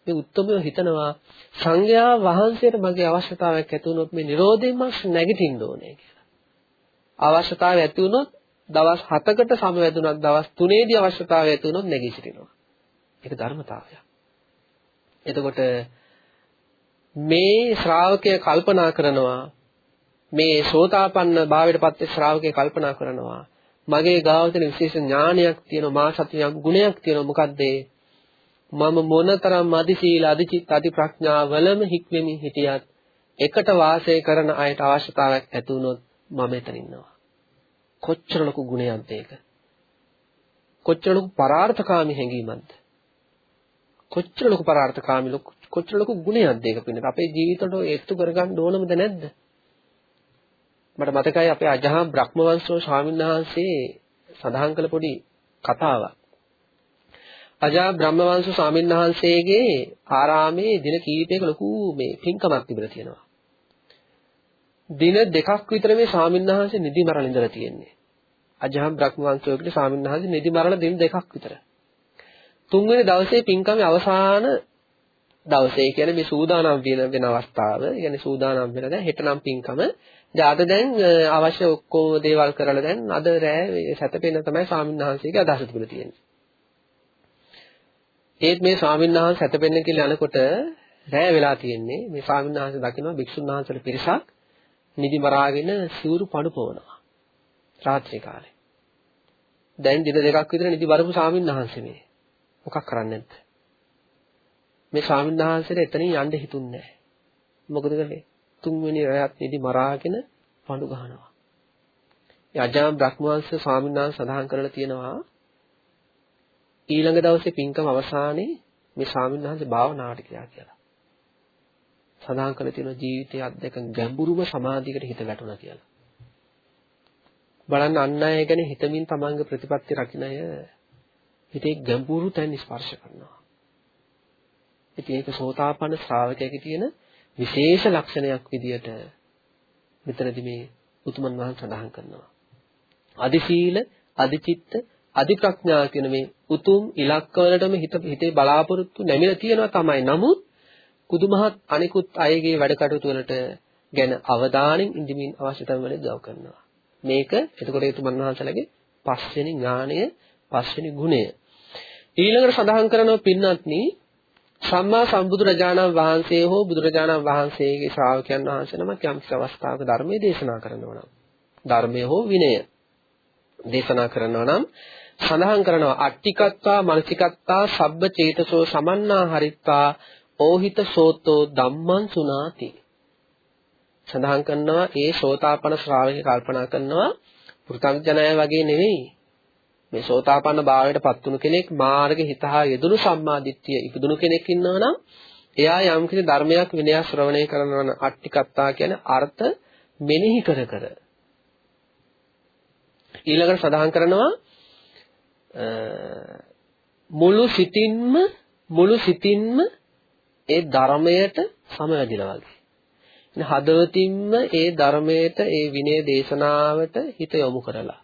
මේ උත්තරම හිතනවා සංඝයා වහන්සේට මගේ අවශ්‍යතාවයක් ඇති වුණොත් මේ නිරෝධයෙන් මම නැගිටින්න ඕනේ කියලා. අවශ්‍යතාවය ඇති වුණොත් දවස් 7කට සමවැදුණත් දවස් 3ේදී අවශ්‍යතාවය ඇති වුණොත් නැගී සිටිනවා. ඒක ධර්මතාවයක්. එතකොට මේ ශ්‍රාවකය කල්පනා කරනවා මේ සෝතාපන්න භාවයට පත් ශ්‍රාවකය කල්පනා කරනවා මගේ ගාව තියෙන විශේෂ ඥානයක් තියෙනවා මා සතියක් ගුණයක් තියෙනවා මොකද්ද මම මොනතරම් අධි සීල අධි චිත්ත අධි ප්‍රඥාවලම හික්වෙමි හිටියත් එකට වාසය කරන අයට අවශ්‍යතාවයක් ඇති වුණොත් මම එතන ඉන්නවා කොච්චර ලොකු ගුණයක්ද ඒක? කොච්චර ලොකු පරාර්ථකාමී හැඟීමක්ද? කොච්චර ලොකු පරාර්ථකාමී ලොකු කොච්චර ලොකු ගුණයක්ද ඒක පින්නත්? අපේ ජීවිතවල ඒත්තු කරගන්න ඕනමද නැද්ද? මට මතකයි අපේ අජහා බ්‍රහ්මවංශෝ ස්වාමීන් වහන්සේ සඳහන් කළ පොඩි කතාවක්. අජා බ්‍රහ්මවංශ ස්වාමීන් වහන්සේගේ ආරාමේ දින කීපයක ලොකු මේ පින්කමක් තිබිලා තියෙනවා. දින දෙකක් විතර මේ ස්වාමීන් වහන්සේ නිදි මරලා ඉඳලා තියෙන්නේ අජහා බ්‍රහ්මවංශෝගේ ස්වාමීන් වහන්සේ නිදි මරලා දින දෙකක් විතර තුන්වෙනි දවසේ පින්කමේ අවසාන දවසේ කියන්නේ මේ සූදානම් වෙන වෙන අවස්ථාව. කියන්නේ සූදානම් වෙන දැන් හෙට නම් පින්කම. දැන් අද දැන් අවශ්‍ය ඔක්කොම දේවල් කරලා දැන් අද රෑ සැතපෙන තමයි ස්වාමීන් වහන්සේගේ අදහස තිබුණා තියෙන්නේ. ඒත් මේ ස්වාමීන් වහන්සේ සැතපෙන්න කියලා යනකොට රෑ වෙලා තියෙන්නේ. මේ ස්වාමීන් වහන්සේ දකිනවා භික්ෂුන් වහන්සේලා පිරිසක් නිදි මරාගෙන සිවුරු පණු පොවනවා. රාත්‍රී කාලේ. දැන් දින දෙකක් විතර නිදි බරපු ස්වාමීන් වහන්සේ මේ. මොකක් කරන්නේ නැද්ද? මේ ස්වාමීන් වහන්සේට එතනින් යන්න හිතුන්නේ නැහැ. මොකද කළේ? තුන්වෙනි රැයත් නිදි මරාගෙන පඳු ගහනවා. ඒ අජාම් බ්‍රහ්මවංශ ස්වාමීන් වහන්සේ සඳහන් කරලා තියෙනවා ඊළඟ දවසේ පින්කම අවසානයේ මේ ස්වාමීන් වහන්සේ භාවනාවට ගියා කියලා. සඳහන් කරලා තියෙනවා ජීවිතයේ අත්දැක ගැඹුරුම සමාධියකට හිත වැටුණා කියලා. බලන්න අන් අය ගැන හිතමින් තමන්ගේ ප්‍රතිපත්ති රකින්න අය හිතේ ගැඹුරු තැන් ස්පර්ශ කරනවා. ඉතින් ඒක සෝතාපන්න ශ්‍රාවකයෙකුගේ තියෙන විශේෂ ලක්ෂණයක් විදියට මෙතනදී මේ උතුමන් වහන්සේ සඳහන් කරනවා. අදි සීල, අදි චිත්ත, අදි ප්‍රඥා කියන මේ උතුම් ඉලක්කවලටම හිත හිතේ බලාපොරොත්තු නැමිලා තියෙනවා තමයි. නමුත් කුදුමහත් අනිකුත් අයගේ වැඩ කටයුතු වලට ගැන අවධානයෙන් ඉඳමින් අවශ්‍යතම වල දව කරනවා. මේක එතකොට උතුමන් වහන්සේලාගේ පස්වෙනි ඥානය පස්වෙනි ගුණය. ඊළඟට සඳහන් කරනවා පින්වත්නි සම්මා සම්බුදුරජාණන් වහන්සේ හෝ බුදුරජාණන් වහන්සේගේ ශ්‍රාවකයන් වහන්සේ නමක් යම් කිසි අවස්ථාවක ධර්මයේ දේශනා කරනවා නම් ධර්මය හෝ විනය දේශනා කරනවා නම් සඳහන් කරනවා අට්ටිකත්වා මනසිකත්තා සබ්බ චේතසෝ සමන්නා හරිත්වා ඕහිත සෝතෝ ධම්මං සුනාති. සඳහන් කරනවා ඒ සෝතාපන ශ්‍රාවකේ කල්පනා කරනවා පෘථග්ජනය වගේ නෙවෙයි. මේ සෝතාපන්න භාවයට පත්තුණු කෙනෙක් මාර්ග හිතහා යෙදුණු සම්මාදිට්ඨිය ඉපදුණු කෙනෙක් ඉන්නවා නම් එයා යම්කිසි ධර්මයක් විනය ශ්‍රවණය කරනවා නම් අට්ටිකත්තා කියන්නේ අර්ථ මෙනෙහි කර කර. ඊළඟට සඳහන් කරනවා මුළු සිතින්ම මුළු සිතින්ම ඒ ධර්මයට සමවැදිනා වගේ. හදවතින්ම ඒ ධර්මයට ඒ විනය දේශනාවට හිත යොමු කරලා.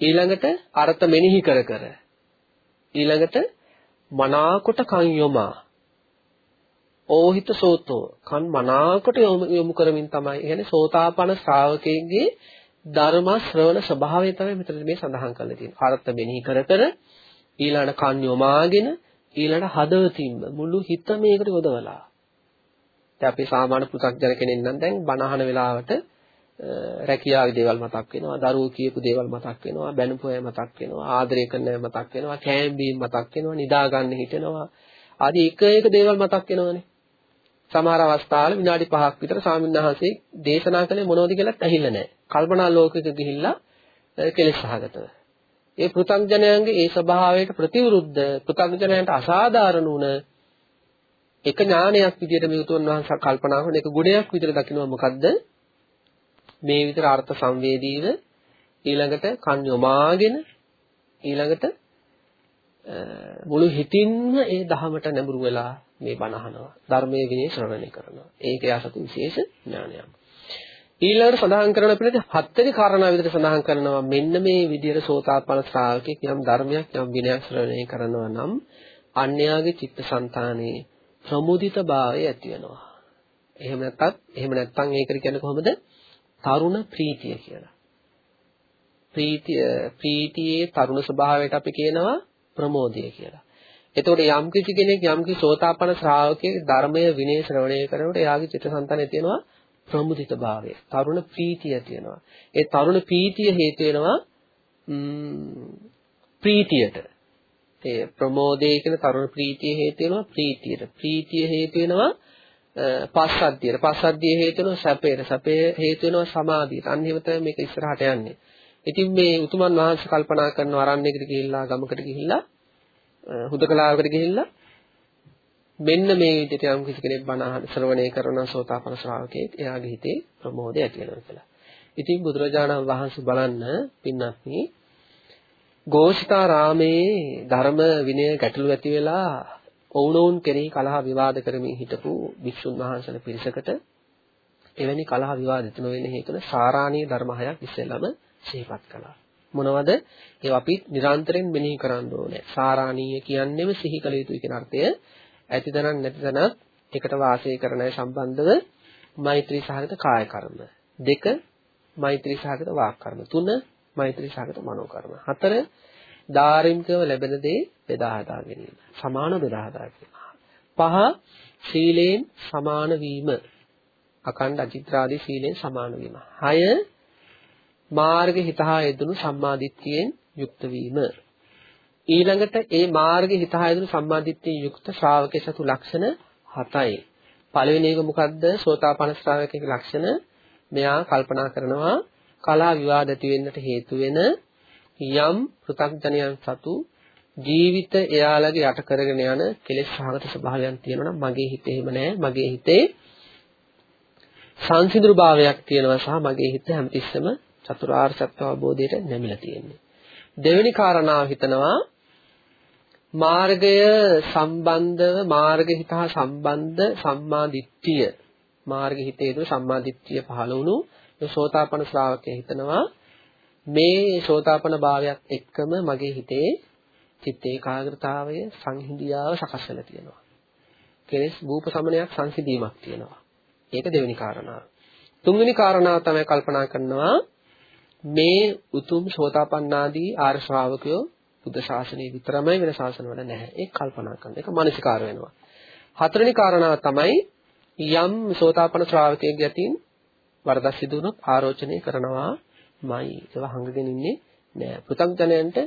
ඊළඟට අර්ථ මෙනෙහි කර කර. ඊළඟට මනාකොට කන් යොමා. ඕහිත සෝතෝ. කන් මනාකොට යොමු කරමින් තමයි. කියන්නේ සෝතාපන ශ්‍රාවකයෙක්ගේ ධර්ම ශ්‍රවණ ස්වභාවය තමයි මෙතන මේ සඳහන් කරලා තියෙන්නේ. අර්ථ මෙනෙහි කර කර ඊළඟ කන් යොමාගෙන ඊළඟ හදවතින්ම මුළු හිත මේකට යොදවලා. දැන් අපි සාමාන්‍ය පු탁ජන කෙනෙක් නම් දැන් බණ අහන වෙලාවට රැකියාවේ දේවල් මතක් වෙනවා, දරුවෝ කියපු දේවල් මතක් වෙනවා, බැනපු අය මතක් වෙනවා, ආදරය කරන අය මතක් වෙනවා, කෑම්බීම් මතක් වෙනවා, නිදා ගන්න හිතෙනවා. ආදී එක එක දේවල් මතක් වෙනවනේ. සමහර අවස්ථාවල විනාඩි 5ක් විතර ස්වාමීන් වහන්සේ දේශනා කළේ මොනවද කියලාත් ඇහිලා නැහැ. කල්පනා ලෝකෙක ගිහිල්ලා කෙලෙස් සහගතව. ඒ පෘථග්ජනයන්ගේ ඒ ස්වභාවයට ප්‍රතිවිරුද්ධ පෘථග්ජනයන්ට අසාධාරණ වුණ එක ඥානයක් විදියට මේ උතුම් වහන්සේ කල්පනා කරන එක ගුණයක් විදියට දකිනවා මොකද්ද? මේ විතර අර්ථ සංවේදීව ඊළඟට කන් යොමාගෙන ඊළඟට මුළු හිතින්ම ඒ ධහමට නැඹුරු වෙලා මේ බණ අහනවා. ධර්මයේ විනය ශ්‍රවණය කරනවා. ඒක යාසතු විශේෂ ඥානයක්. ඊළඟට සඳහන් කරන පිළිදෙ හත්වෙනි කාරණා විදිහට සඳහන් කරනවා මෙන්න මේ විදිහට සෝතාපන්න ශ්‍රාවකෙක් යම් ධර්මයක් යම් විනයක් ශ්‍රවණය කරනවා නම් අන්‍යයාගේ චිත්තසංතානයේ ප්‍රමුදිත භාවය ඇති වෙනවා එහෙම නැත්නම් එහෙම නැත්නම් ඒකට කියන්නේ කොහොමද තරුණ ප්‍රීතිය කියලා. ප්‍රීතිය ප්‍රීතියේ තරුණ ස්වභාවයට අපි කියනවා ප්‍රමෝදය කියලා. එතකොට යම් කිසි කෙනෙක් යම් කිසි සෝතාපන්න ශ්‍රාවකයෙක් ධර්මය විනය ශ්‍රවණය කරනකොට එයාගේ චිත්තසංතානයේ තියෙනවා ප්‍රමුදිත භාවය. තරුණ ප්‍රීතිය තියෙනවා. ඒ තරුණ ප්‍රීතිය හේතු වෙනවා ප්‍රීතියට. ඒ ප්‍රමෝදයේ කියන තරුණ ප්‍රීතිය හේතු වෙනවා ප්‍රීතියට. ප්‍රීතිය හේතු වෙනවා පස්සද්ධියට. පස්සද්ධිය හේතු වෙනවා සැපයට. සැපය හේතු වෙනවා සමාධියට. අන්න එහෙම තමයි මේක ඉස්සරහට යන්නේ. ඉතින් මේ උතුමන් වහන්සේ කල්පනා කරන අරණ්‍යයකට ගිහිල්ලා ගමකට ගිහිල්ලා හුදකලාවකට ගිහිල්ලා මෙන්න මේ විදිහට යම් කිසි කෙනෙක් බණ අහන ශ්‍රවණය කරන සෝතාපන ශ්‍රාවකයෙක් එයාගේ හිතේ ප්‍රමෝදය ඇති වෙනවා කියලා. ඉතින් බුදුරජාණන් වහන්සේ බලන්න පින්වත්නි ഘോഷිතාරාමේ ධර්ම විනය ගැටලු ඇති වෙලා ඔවුනොවුන් කෙරෙහි කලහ විවාද කරමින් හිටපු භික්ෂුන් වහන්සේලා පිරිසකට එවැනි කලහ විවාද ඇති නොවෙන හේතුව සාරාණීය ධර්ම හයක් ඉස්සෙල්ලම සිහිපත් කළා. මොනවද? ඒවා අපි නිරන්තරයෙන් මෙනෙහි කරන්න ඕනේ. සාරාණීය කියන්නේම සිහි කළ යුතුයි කියන අර්ථය ඇතිදනක් නැතිදනක් එකට වාසය කරන අය සම්බන්ධව මෛත්‍රී සහගත කාය කර්ම. දෙක මෛත්‍රී සහගත වාක් කර්ම. තුන මෛත්‍රී සහගත මනෝ කර්ම. හතර ධාර්මිකව ලැබෙන දේ බෙදා හදා ගැනීම. සමාන බෙදා හදා ගැනීම. පහ සීලෙන් සමාන වීම. අකණ්ඩ අචිත්‍රාදී සීලෙන් සමාන වීම. හය මාර්ග හිතහා යෙදුණු සම්මාදිට්ඨියෙන් යුක්ත වීම. ඊළඟට ඒ මාර්ග හිතහා යෙදුණු සම්මාදිට්ඨියෙන් යුක්ත ශ්‍රාවකේ සතු ලක්ෂණ 7යි. පළවෙනි එක මොකද්ද? සෝතාපන්න ශ්‍රාවකයේ ලක්ෂණ මෙයා කල්පනා කරනවා කලා විවාද ඇති වෙන්නට හේතු වෙන යම් පෘථග්ජනයන් සතු ජීවිත එයාලගේ යට කරගෙන යන කෙලෙස් සහගත ස්වභාවයන් තියෙනවා නම් මගේ හිතේ එහෙම නැහැ මගේ හිතේ සංසිඳුරු භාවයක් තියෙනවා සහ මගේ හිත හැමතිස්සෙම චතුරාර්ය සත්‍ය අවබෝධයට නැමිලා තියෙන්නේ. දෙවෙනි කාරණාව හිතනවා මාර්ගය සම්බන්ධව මාර්ග හිත හා සම්බන්ධ සම්මා දිට්ඨිය මාර්ග හිතේදී සම්මා දිට්ඨිය පහළ වුණු සෝතාපන ශ්‍රාවකයා හිතනවා මේ සෝතාපන භාවයක් එක්කම මගේ හිතේ චිත්ත ඒකාග්‍රතාවය සංහිඳියාව සකස් වෙලා තියෙනවා. කෙලස් භූප සමනයක් සංසිඳීමක් තියෙනවා. ඒක දෙවෙනි කාරණාව. තුන්වෙනි කාරණාව තමයි කල්පනා කරනවා මේ උතුම් සෝතාපන්නාදී ආර්ය ශ්‍රාවකයෝ බුද්ධ ශාසනය විතරමයි වෙන ශාසනවල නැහැ. ඒක කල්පනා කරන එක මානසිකාර වෙනවා. හතරවෙනි කාරණාව තමයි යම් සෝතාපන්න ශ්‍රාවකයෙක් යටින් වරදක් සිදු වුණොත් ආරෝචනය කරනවාමයි. ඒවා හංගගෙන ඉන්නේ නෑ. පෘථග්ජනයන්ට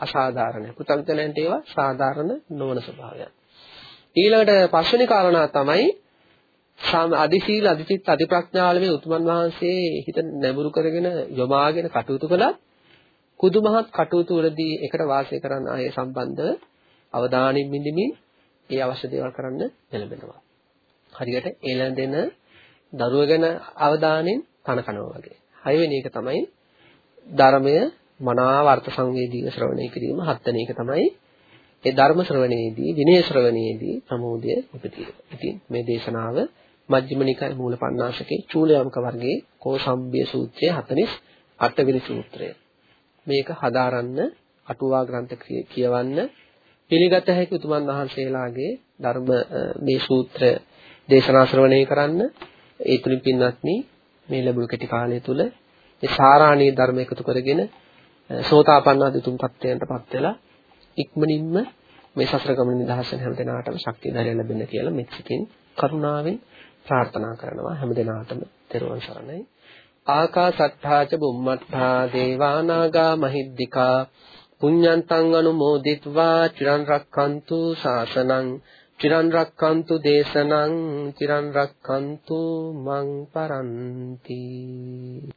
අසාධාරණයි. පෘථග්ජනයන්ට ඒවා සාධාරණ නොවන ස්වභාවයක්. ඊළඟට පස්වෙනි කාරණා තමයි අදිශීල අදිචිත්ත අදිප්‍රඥාවල උතුමන් වහන්සේ හිත නැඹුරු කරගෙන යොමාගෙන කටයුතු කළා කුදුමහත් කටයුතු වලදී එකට වාසය කරන අය සම්බන්ධව අවධානයෙන් මිදමින් ඒ අවශ්‍ය දේවල් කරන්න පෙළඹෙනවා. හරියට එළඳෙන දරුව ගැන අවධානයෙන් කන කනවා වගේ. හයවෙනි එක තමයි ධර්මය මනාව අර්ථ සංවේදීව ශ්‍රවණය කිරීම. හත්වෙනි එක තමයි ඒ ධර්ම ශ්‍රවණයේදී විනය ශ්‍රවණයේදී ප්‍රමෝදය උපදී. ඉතින් මේ දේශනාව මජ්ක්‍ධිම නිකාය මූල පණ්ණාසකේ චූලයම්ක වර්ගයේ කෝසම්බ්බිය සූත්‍රයේ 48 වෙනි සූත්‍රය. මේක හදාරන්න අටුවා ග්‍රන්ථ කියවන්න. පිළිගත හැකි උතුමන් වහන්සේලාගේ ධර්ම මේ සූත්‍ර දේශනා ශ්‍රවණය කරන්න. ඒ තුලින් පින්වත්නි මේ ලැබුණු කෙටි කාලය තුල ඒ සාරාණී ධර්ම එකතු කරගෙන සෝතාපන්න අධිතුම් තත්ත්වයන්ටපත් වෙලා ඉක්මනින්ම මේ සසර ගමන නිදහසෙන් හැම දිනාටම ශක්තිය ධෛර්යය ලැබෙන්න කියලා මෙත්සිතින් කරුණාවෙන් ප්‍රාර්ථනා කරනවා. හැම දිනාටම තෙරුවන් සරණයි. ආකාසට්ඨා ච බුම්මට්ඨා දේවානාගා මහිද්దికා පුඤ්ඤන්තං අනුමෝදිත्वा චිරන් රක්칸තු ශාසනං චිරන් රක්칸තු දේශනං චිරන් රක්칸තු මං පරන්ති